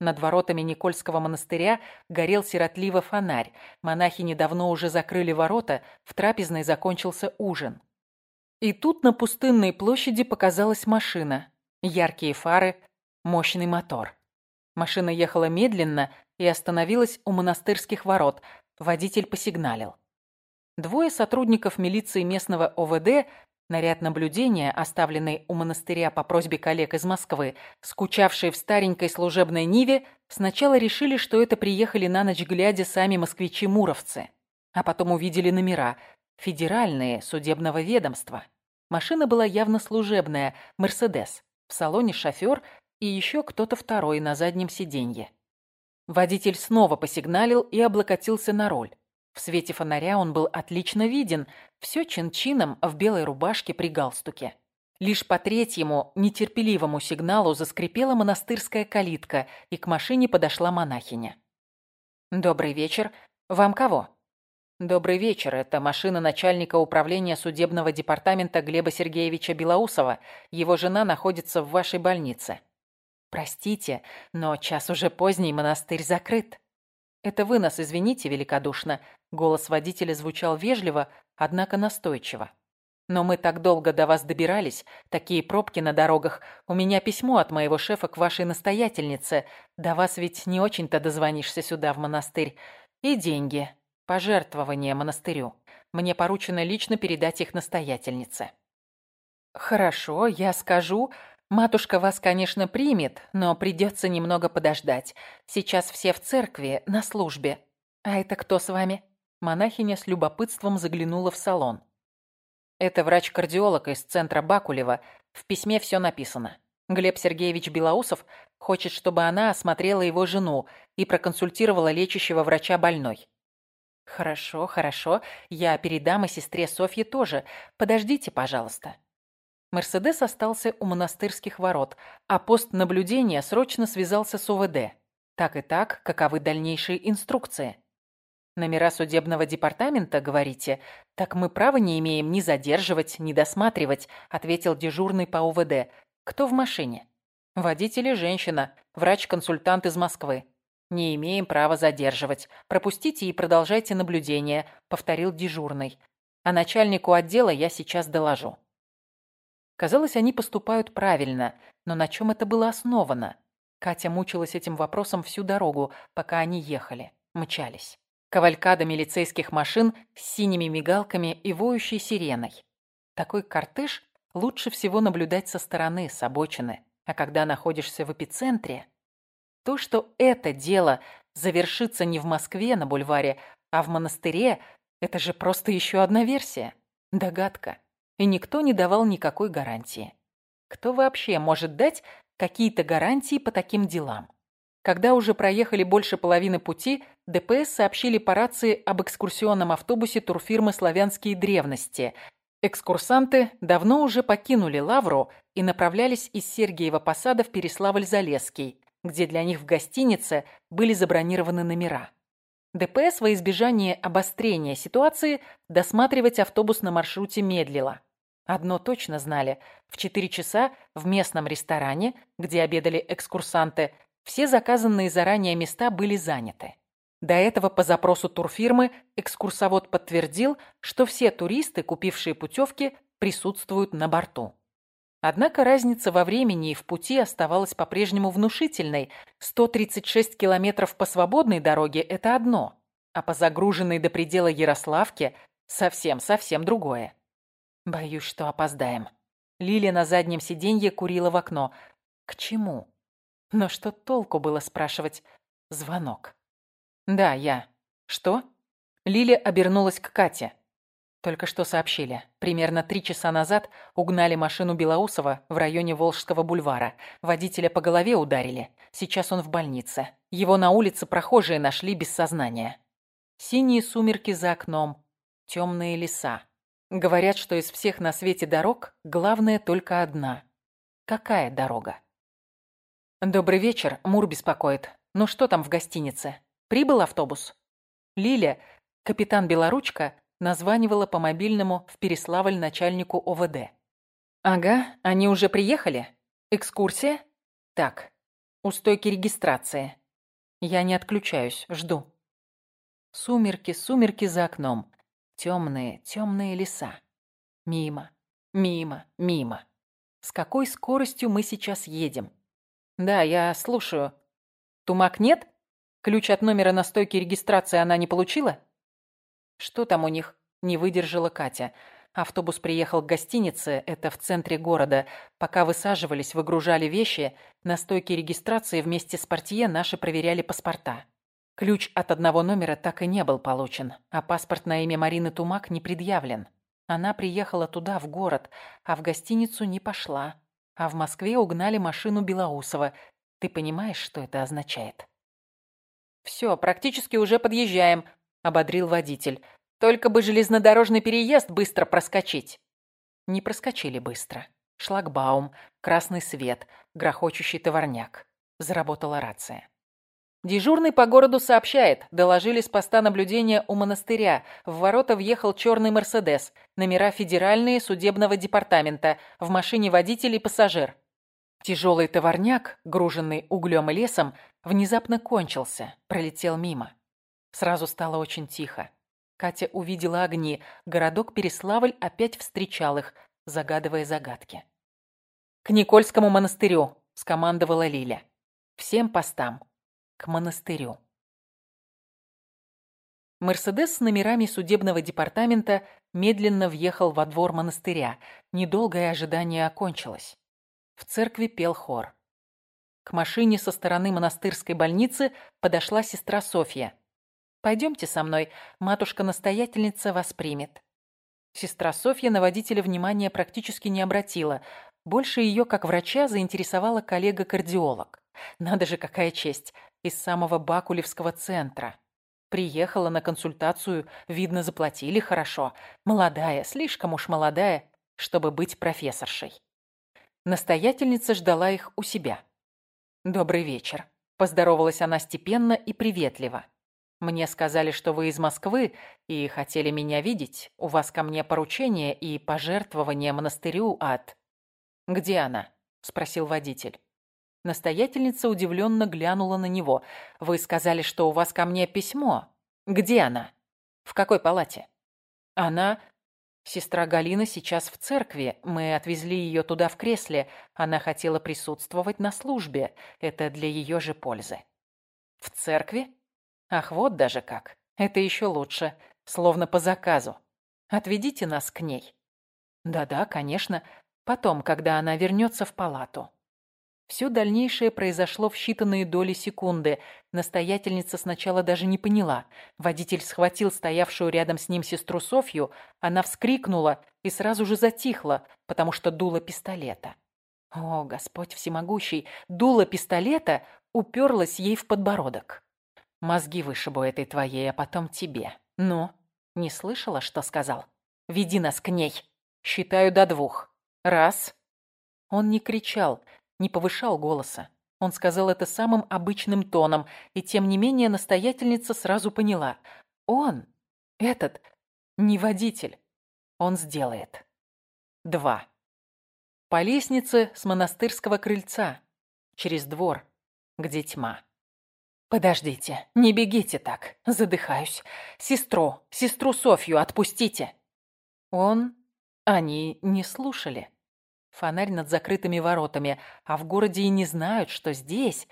Над воротами Никольского монастыря горел сиротливо фонарь. Монахи недавно уже закрыли ворота, в трапезной закончился ужин. И тут на пустынной площади показалась машина. Яркие фары, мощный мотор. Машина ехала медленно и остановилась у монастырских ворот. Водитель посигналил. Двое сотрудников милиции местного ОВД Наряд наблюдения, оставленный у монастыря по просьбе коллег из Москвы, скучавшие в старенькой служебной Ниве, сначала решили, что это приехали на ночь глядя сами москвичи-муровцы. А потом увидели номера, федеральные, судебного ведомства. Машина была явно служебная, «Мерседес». В салоне шофер и еще кто-то второй на заднем сиденье. Водитель снова посигналил и облокотился на руль. В свете фонаря он был отлично виден, все чин-чином в белой рубашке при галстуке. Лишь по третьему, нетерпеливому сигналу заскрипела монастырская калитка, и к машине подошла монахиня. «Добрый вечер. Вам кого?» «Добрый вечер. Это машина начальника управления судебного департамента Глеба Сергеевича Белоусова. Его жена находится в вашей больнице». «Простите, но час уже поздний, монастырь закрыт». «Это вы нас извините великодушно». Голос водителя звучал вежливо, однако настойчиво. «Но мы так долго до вас добирались, такие пробки на дорогах. У меня письмо от моего шефа к вашей настоятельнице. До вас ведь не очень-то дозвонишься сюда, в монастырь. И деньги. Пожертвования монастырю. Мне поручено лично передать их настоятельнице». «Хорошо, я скажу. Матушка вас, конечно, примет, но придется немного подождать. Сейчас все в церкви, на службе. А это кто с вами?» Монахиня с любопытством заглянула в салон. «Это врач-кардиолог из центра Бакулева. В письме все написано. Глеб Сергеевич Белоусов хочет, чтобы она осмотрела его жену и проконсультировала лечащего врача больной». «Хорошо, хорошо. Я передам и сестре Софье тоже. Подождите, пожалуйста». Мерседес остался у монастырских ворот, а пост наблюдения срочно связался с УВД. Так и так, каковы дальнейшие инструкции? Номера судебного департамента, говорите? Так мы права не имеем ни задерживать, ни досматривать, ответил дежурный по УВД. Кто в машине? Водитель и женщина, врач-консультант из Москвы. Не имеем права задерживать. Пропустите и продолжайте наблюдение, повторил дежурный. А начальнику отдела я сейчас доложу. Казалось, они поступают правильно, но на чем это было основано? Катя мучилась этим вопросом всю дорогу, пока они ехали, мчались. Кавалькада милицейских машин с синими мигалками и воющей сиреной. Такой кортеж лучше всего наблюдать со стороны, с обочины. А когда находишься в эпицентре, то, что это дело завершится не в Москве на бульваре, а в монастыре, это же просто еще одна версия. Догадка и никто не давал никакой гарантии. Кто вообще может дать какие-то гарантии по таким делам? Когда уже проехали больше половины пути, ДПС сообщили по рации об экскурсионном автобусе турфирмы «Славянские древности». Экскурсанты давно уже покинули Лавру и направлялись из Сергиева Посада в Переславль-Залесский, где для них в гостинице были забронированы номера. ДПС во избежание обострения ситуации досматривать автобус на маршруте медлила. Одно точно знали. В 4 часа в местном ресторане, где обедали экскурсанты, все заказанные заранее места были заняты. До этого по запросу турфирмы экскурсовод подтвердил, что все туристы, купившие путевки, присутствуют на борту. Однако разница во времени и в пути оставалась по-прежнему внушительной. 136 километров по свободной дороге – это одно, а по загруженной до предела Ярославке – совсем-совсем другое. Боюсь, что опоздаем. Лили на заднем сиденье курила в окно. К чему? Но что толку было спрашивать? Звонок. Да, я. Что? Лили обернулась к Кате. Только что сообщили. Примерно три часа назад угнали машину Белоусова в районе Волжского бульвара. Водителя по голове ударили. Сейчас он в больнице. Его на улице прохожие нашли без сознания. Синие сумерки за окном. Темные леса. Говорят, что из всех на свете дорог главная только одна. Какая дорога? Добрый вечер, Мур беспокоит. Ну что там в гостинице? Прибыл автобус? Лиля, капитан Белоручка, названивала по мобильному в Переславль начальнику ОВД. «Ага, они уже приехали? Экскурсия? Так, У стойки регистрации. Я не отключаюсь, жду. Сумерки, сумерки за окном. Темные, темные леса. Мимо, мимо, мимо. С какой скоростью мы сейчас едем? Да, я слушаю. Тумак нет? Ключ от номера на стойке регистрации она не получила? Что там у них? Не выдержала Катя. Автобус приехал к гостинице, это в центре города. Пока высаживались, выгружали вещи, на стойке регистрации вместе с портье наши проверяли паспорта. Ключ от одного номера так и не был получен, а паспорт на имя Марины Тумак не предъявлен. Она приехала туда, в город, а в гостиницу не пошла. А в Москве угнали машину Белоусова. Ты понимаешь, что это означает? «Все, практически уже подъезжаем», — ободрил водитель. «Только бы железнодорожный переезд быстро проскочить». Не проскочили быстро. Шлагбаум, красный свет, грохочущий товарняк. Заработала рация. Дежурный по городу сообщает, доложили с поста наблюдения у монастыря. В ворота въехал черный «Мерседес». Номера федеральные судебного департамента. В машине водитель и пассажир. Тяжелый товарняк, груженный углем и лесом, внезапно кончился, пролетел мимо. Сразу стало очень тихо. Катя увидела огни. Городок Переславль опять встречал их, загадывая загадки. «К Никольскому монастырю», — скомандовала Лиля. «Всем постам» к монастырю. Мерседес с номерами судебного департамента медленно въехал во двор монастыря. Недолгое ожидание окончилось. В церкви пел хор. К машине со стороны монастырской больницы подошла сестра Софья. «Пойдемте со мной, матушка-настоятельница вас примет». Сестра Софья на водителя внимания практически не обратила. Больше ее, как врача, заинтересовала коллега-кардиолог. Надо же, какая честь из самого Бакулевского центра. Приехала на консультацию, видно, заплатили хорошо. Молодая, слишком уж молодая, чтобы быть профессоршей. Настоятельница ждала их у себя. «Добрый вечер», – поздоровалась она степенно и приветливо. «Мне сказали, что вы из Москвы и хотели меня видеть. У вас ко мне поручение и пожертвование монастырю от...» «Где она?» – спросил водитель. Настоятельница удивленно глянула на него. «Вы сказали, что у вас ко мне письмо. Где она? В какой палате?» «Она...» «Сестра Галина сейчас в церкви. Мы отвезли ее туда в кресле. Она хотела присутствовать на службе. Это для ее же пользы». «В церкви? Ах, вот даже как. Это еще лучше. Словно по заказу. Отведите нас к ней». «Да-да, конечно. Потом, когда она вернется в палату». Все дальнейшее произошло в считанные доли секунды. Настоятельница сначала даже не поняла. Водитель схватил стоявшую рядом с ним сестру Софью, она вскрикнула и сразу же затихла, потому что дуло пистолета. О, Господь всемогущий, дуло пистолета уперлось ей в подбородок. Мозги вышибу этой твоей, а потом тебе. Ну, не слышала, что сказал? Веди нас к ней. Считаю до двух. Раз. Он не кричал, не повышал голоса. Он сказал это самым обычным тоном, и тем не менее настоятельница сразу поняла. Он, этот, не водитель. Он сделает. Два. По лестнице с монастырского крыльца, через двор, где тьма. «Подождите, не бегите так, задыхаюсь. Сестру, сестру Софью отпустите!» Он... Они не слушали. Фонарь над закрытыми воротами, а в городе и не знают, что здесь...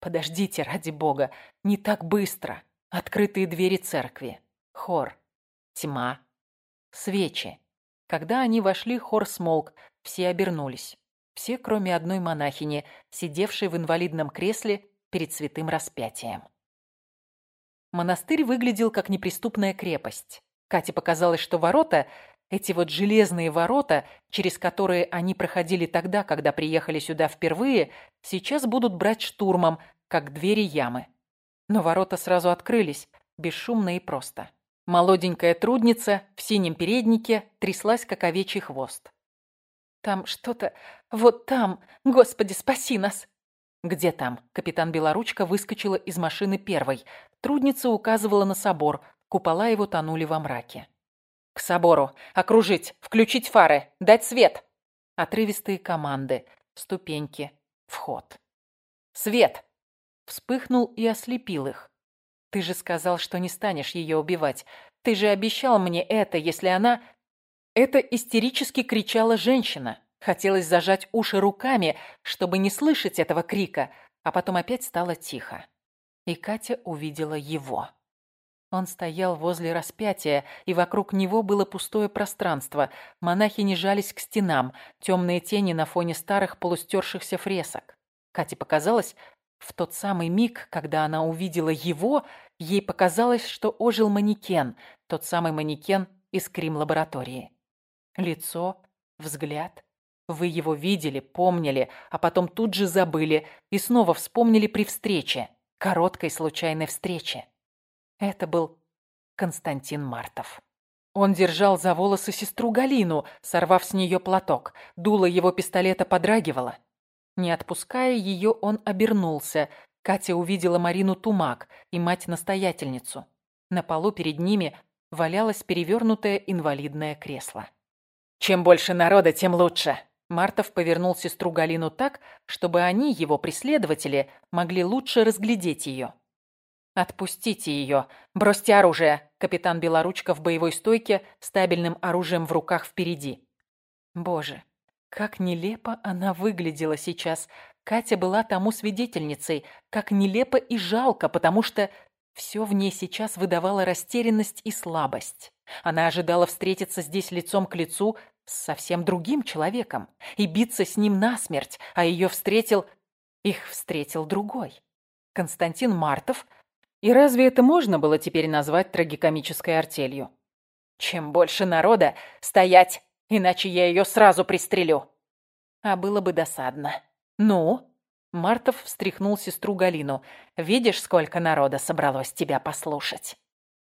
Подождите, ради бога, не так быстро. Открытые двери церкви. Хор. Тьма. Свечи. Когда они вошли, хор смолк, все обернулись. Все, кроме одной монахини, сидевшей в инвалидном кресле перед святым распятием. Монастырь выглядел как неприступная крепость. Кате показалось, что ворота эти вот железные ворота, через которые они проходили тогда, когда приехали сюда впервые, сейчас будут брать штурмом, как двери ямы. Но ворота сразу открылись, бесшумно и просто. Молоденькая трудница в синем переднике тряслась, как овечий хвост. «Там что-то... Вот там! Господи, спаси нас!» «Где там?» Капитан Белоручка выскочила из машины первой. Трудница указывала на собор. Купола его тонули во мраке. К собору. Окружить. Включить фары. Дать свет. Отрывистые команды. Ступеньки. Вход. Свет!» Вспыхнул и ослепил их. «Ты же сказал, что не станешь ее убивать. Ты же обещал мне это, если она...» Это истерически кричала женщина. Хотелось зажать уши руками, чтобы не слышать этого крика, а потом опять стало тихо. И Катя увидела его. Он стоял возле распятия, и вокруг него было пустое пространство. Монахи не жались к стенам, темные тени на фоне старых полустершихся фресок. Кате показалось, в тот самый миг, когда она увидела его, ей показалось, что ожил манекен, тот самый манекен из крим-лаборатории. Лицо, взгляд, вы его видели, помнили, а потом тут же забыли и снова вспомнили при встрече, короткой случайной встрече. Это был Константин Мартов. Он держал за волосы сестру Галину, сорвав с нее платок. Дуло его пистолета подрагивало. Не отпуская ее, он обернулся. Катя увидела Марину Тумак и мать-настоятельницу. На полу перед ними валялось перевернутое инвалидное кресло. «Чем больше народа, тем лучше», Мартов повернул сестру Галину так, чтобы они, его преследователи, могли лучше разглядеть ее. «Отпустите ее! Бросьте оружие!» Капитан Белоручка в боевой стойке с табельным оружием в руках впереди. Боже, как нелепо она выглядела сейчас. Катя была тому свидетельницей. Как нелепо и жалко, потому что все в ней сейчас выдавало растерянность и слабость. Она ожидала встретиться здесь лицом к лицу с совсем другим человеком и биться с ним насмерть, а ее встретил... Их встретил другой. Константин Мартов. И разве это можно было теперь назвать трагикомической артелью? Чем больше народа, стоять, иначе я ее сразу пристрелю. А было бы досадно. Ну? Мартов встряхнул сестру Галину. Видишь, сколько народа собралось тебя послушать?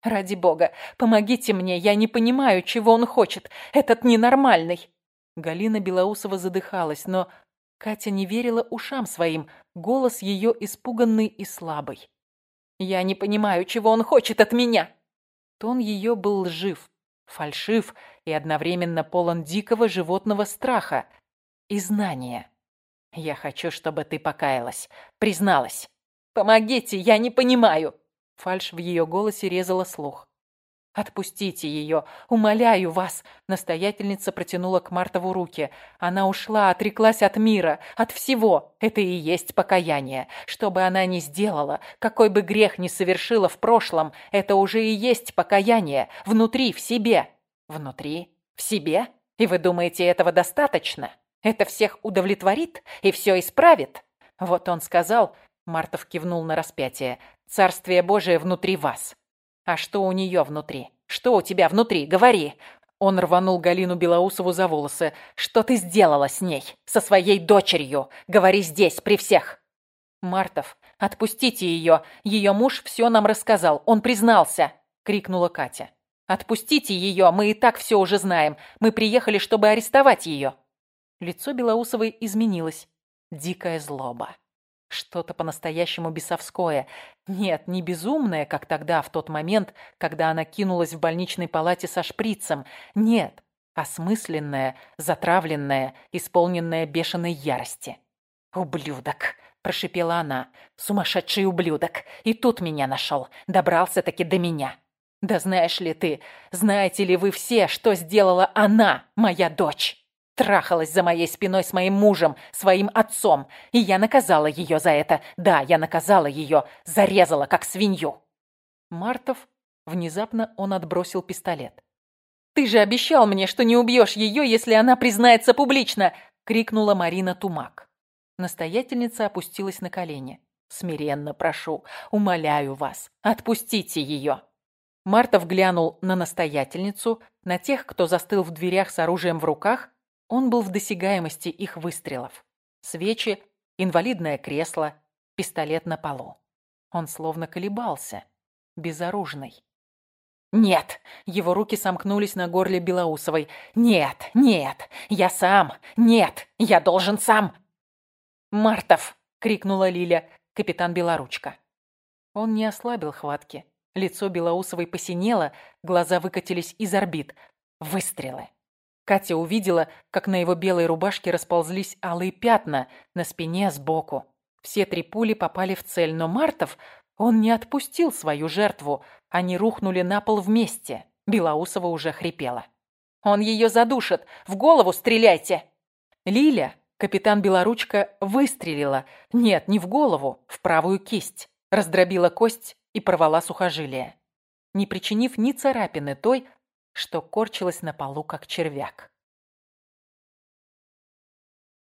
«Ради бога, помогите мне, я не понимаю, чего он хочет, этот ненормальный!» Галина Белоусова задыхалась, но Катя не верила ушам своим, голос ее испуганный и слабый. «Я не понимаю, чего он хочет от меня!» Тон ее был лжив, фальшив и одновременно полон дикого животного страха и знания. «Я хочу, чтобы ты покаялась, призналась. Помогите, я не понимаю!» Фальшь в ее голосе резала слух. «Отпустите ее! Умоляю вас!» Настоятельница протянула к Мартову руки. Она ушла, отреклась от мира, от всего. Это и есть покаяние. Что бы она ни сделала, какой бы грех ни совершила в прошлом, это уже и есть покаяние. Внутри, в себе. Внутри, в себе? И вы думаете, этого достаточно? Это всех удовлетворит и все исправит? Вот он сказал, Мартов кивнул на распятие. «Царствие Божие внутри вас». «А что у нее внутри? Что у тебя внутри? Говори!» Он рванул Галину Белоусову за волосы. «Что ты сделала с ней? Со своей дочерью? Говори здесь, при всех!» «Мартов, отпустите ее! Ее муж все нам рассказал, он признался!» — крикнула Катя. «Отпустите ее, мы и так все уже знаем. Мы приехали, чтобы арестовать ее!» Лицо Белоусовой изменилось. Дикая злоба. Что-то по-настоящему бесовское. Нет, не безумное, как тогда, в тот момент, когда она кинулась в больничной палате со шприцем. Нет, осмысленное, затравленное, исполненное бешеной ярости. «Ублюдок!» – прошипела она. «Сумасшедший ублюдок! И тут меня нашел. Добрался-таки до меня!» «Да знаешь ли ты, знаете ли вы все, что сделала она, моя дочь?» Трахалась за моей спиной с моим мужем, своим отцом, и я наказала ее за это. Да, я наказала ее, зарезала, как свинью. Мартов, внезапно он отбросил пистолет. «Ты же обещал мне, что не убьешь ее, если она признается публично!» — крикнула Марина Тумак. Настоятельница опустилась на колени. «Смиренно прошу, умоляю вас, отпустите ее!» Мартов глянул на настоятельницу, на тех, кто застыл в дверях с оружием в руках, он был в досягаемости их выстрелов. Свечи, инвалидное кресло, пистолет на полу. Он словно колебался, безоружный. «Нет!» — его руки сомкнулись на горле Белоусовой. «Нет, нет! Я сам! Нет! Я должен сам!» «Мартов!» — крикнула Лиля, капитан Белоручка. Он не ослабил хватки. Лицо Белоусовой посинело, глаза выкатились из орбит. Выстрелы. Катя увидела, как на его белой рубашке расползлись алые пятна на спине сбоку. Все три пули попали в цель, но Мартов, он не отпустил свою жертву. Они рухнули на пол вместе. Белоусова уже хрипела. «Он ее задушит! В голову стреляйте!» Лиля, капитан Белоручка, выстрелила. Нет, не в голову, в правую кисть. Раздробила кость и порвала сухожилие. Не причинив ни царапины той, что корчилась на полу, как червяк.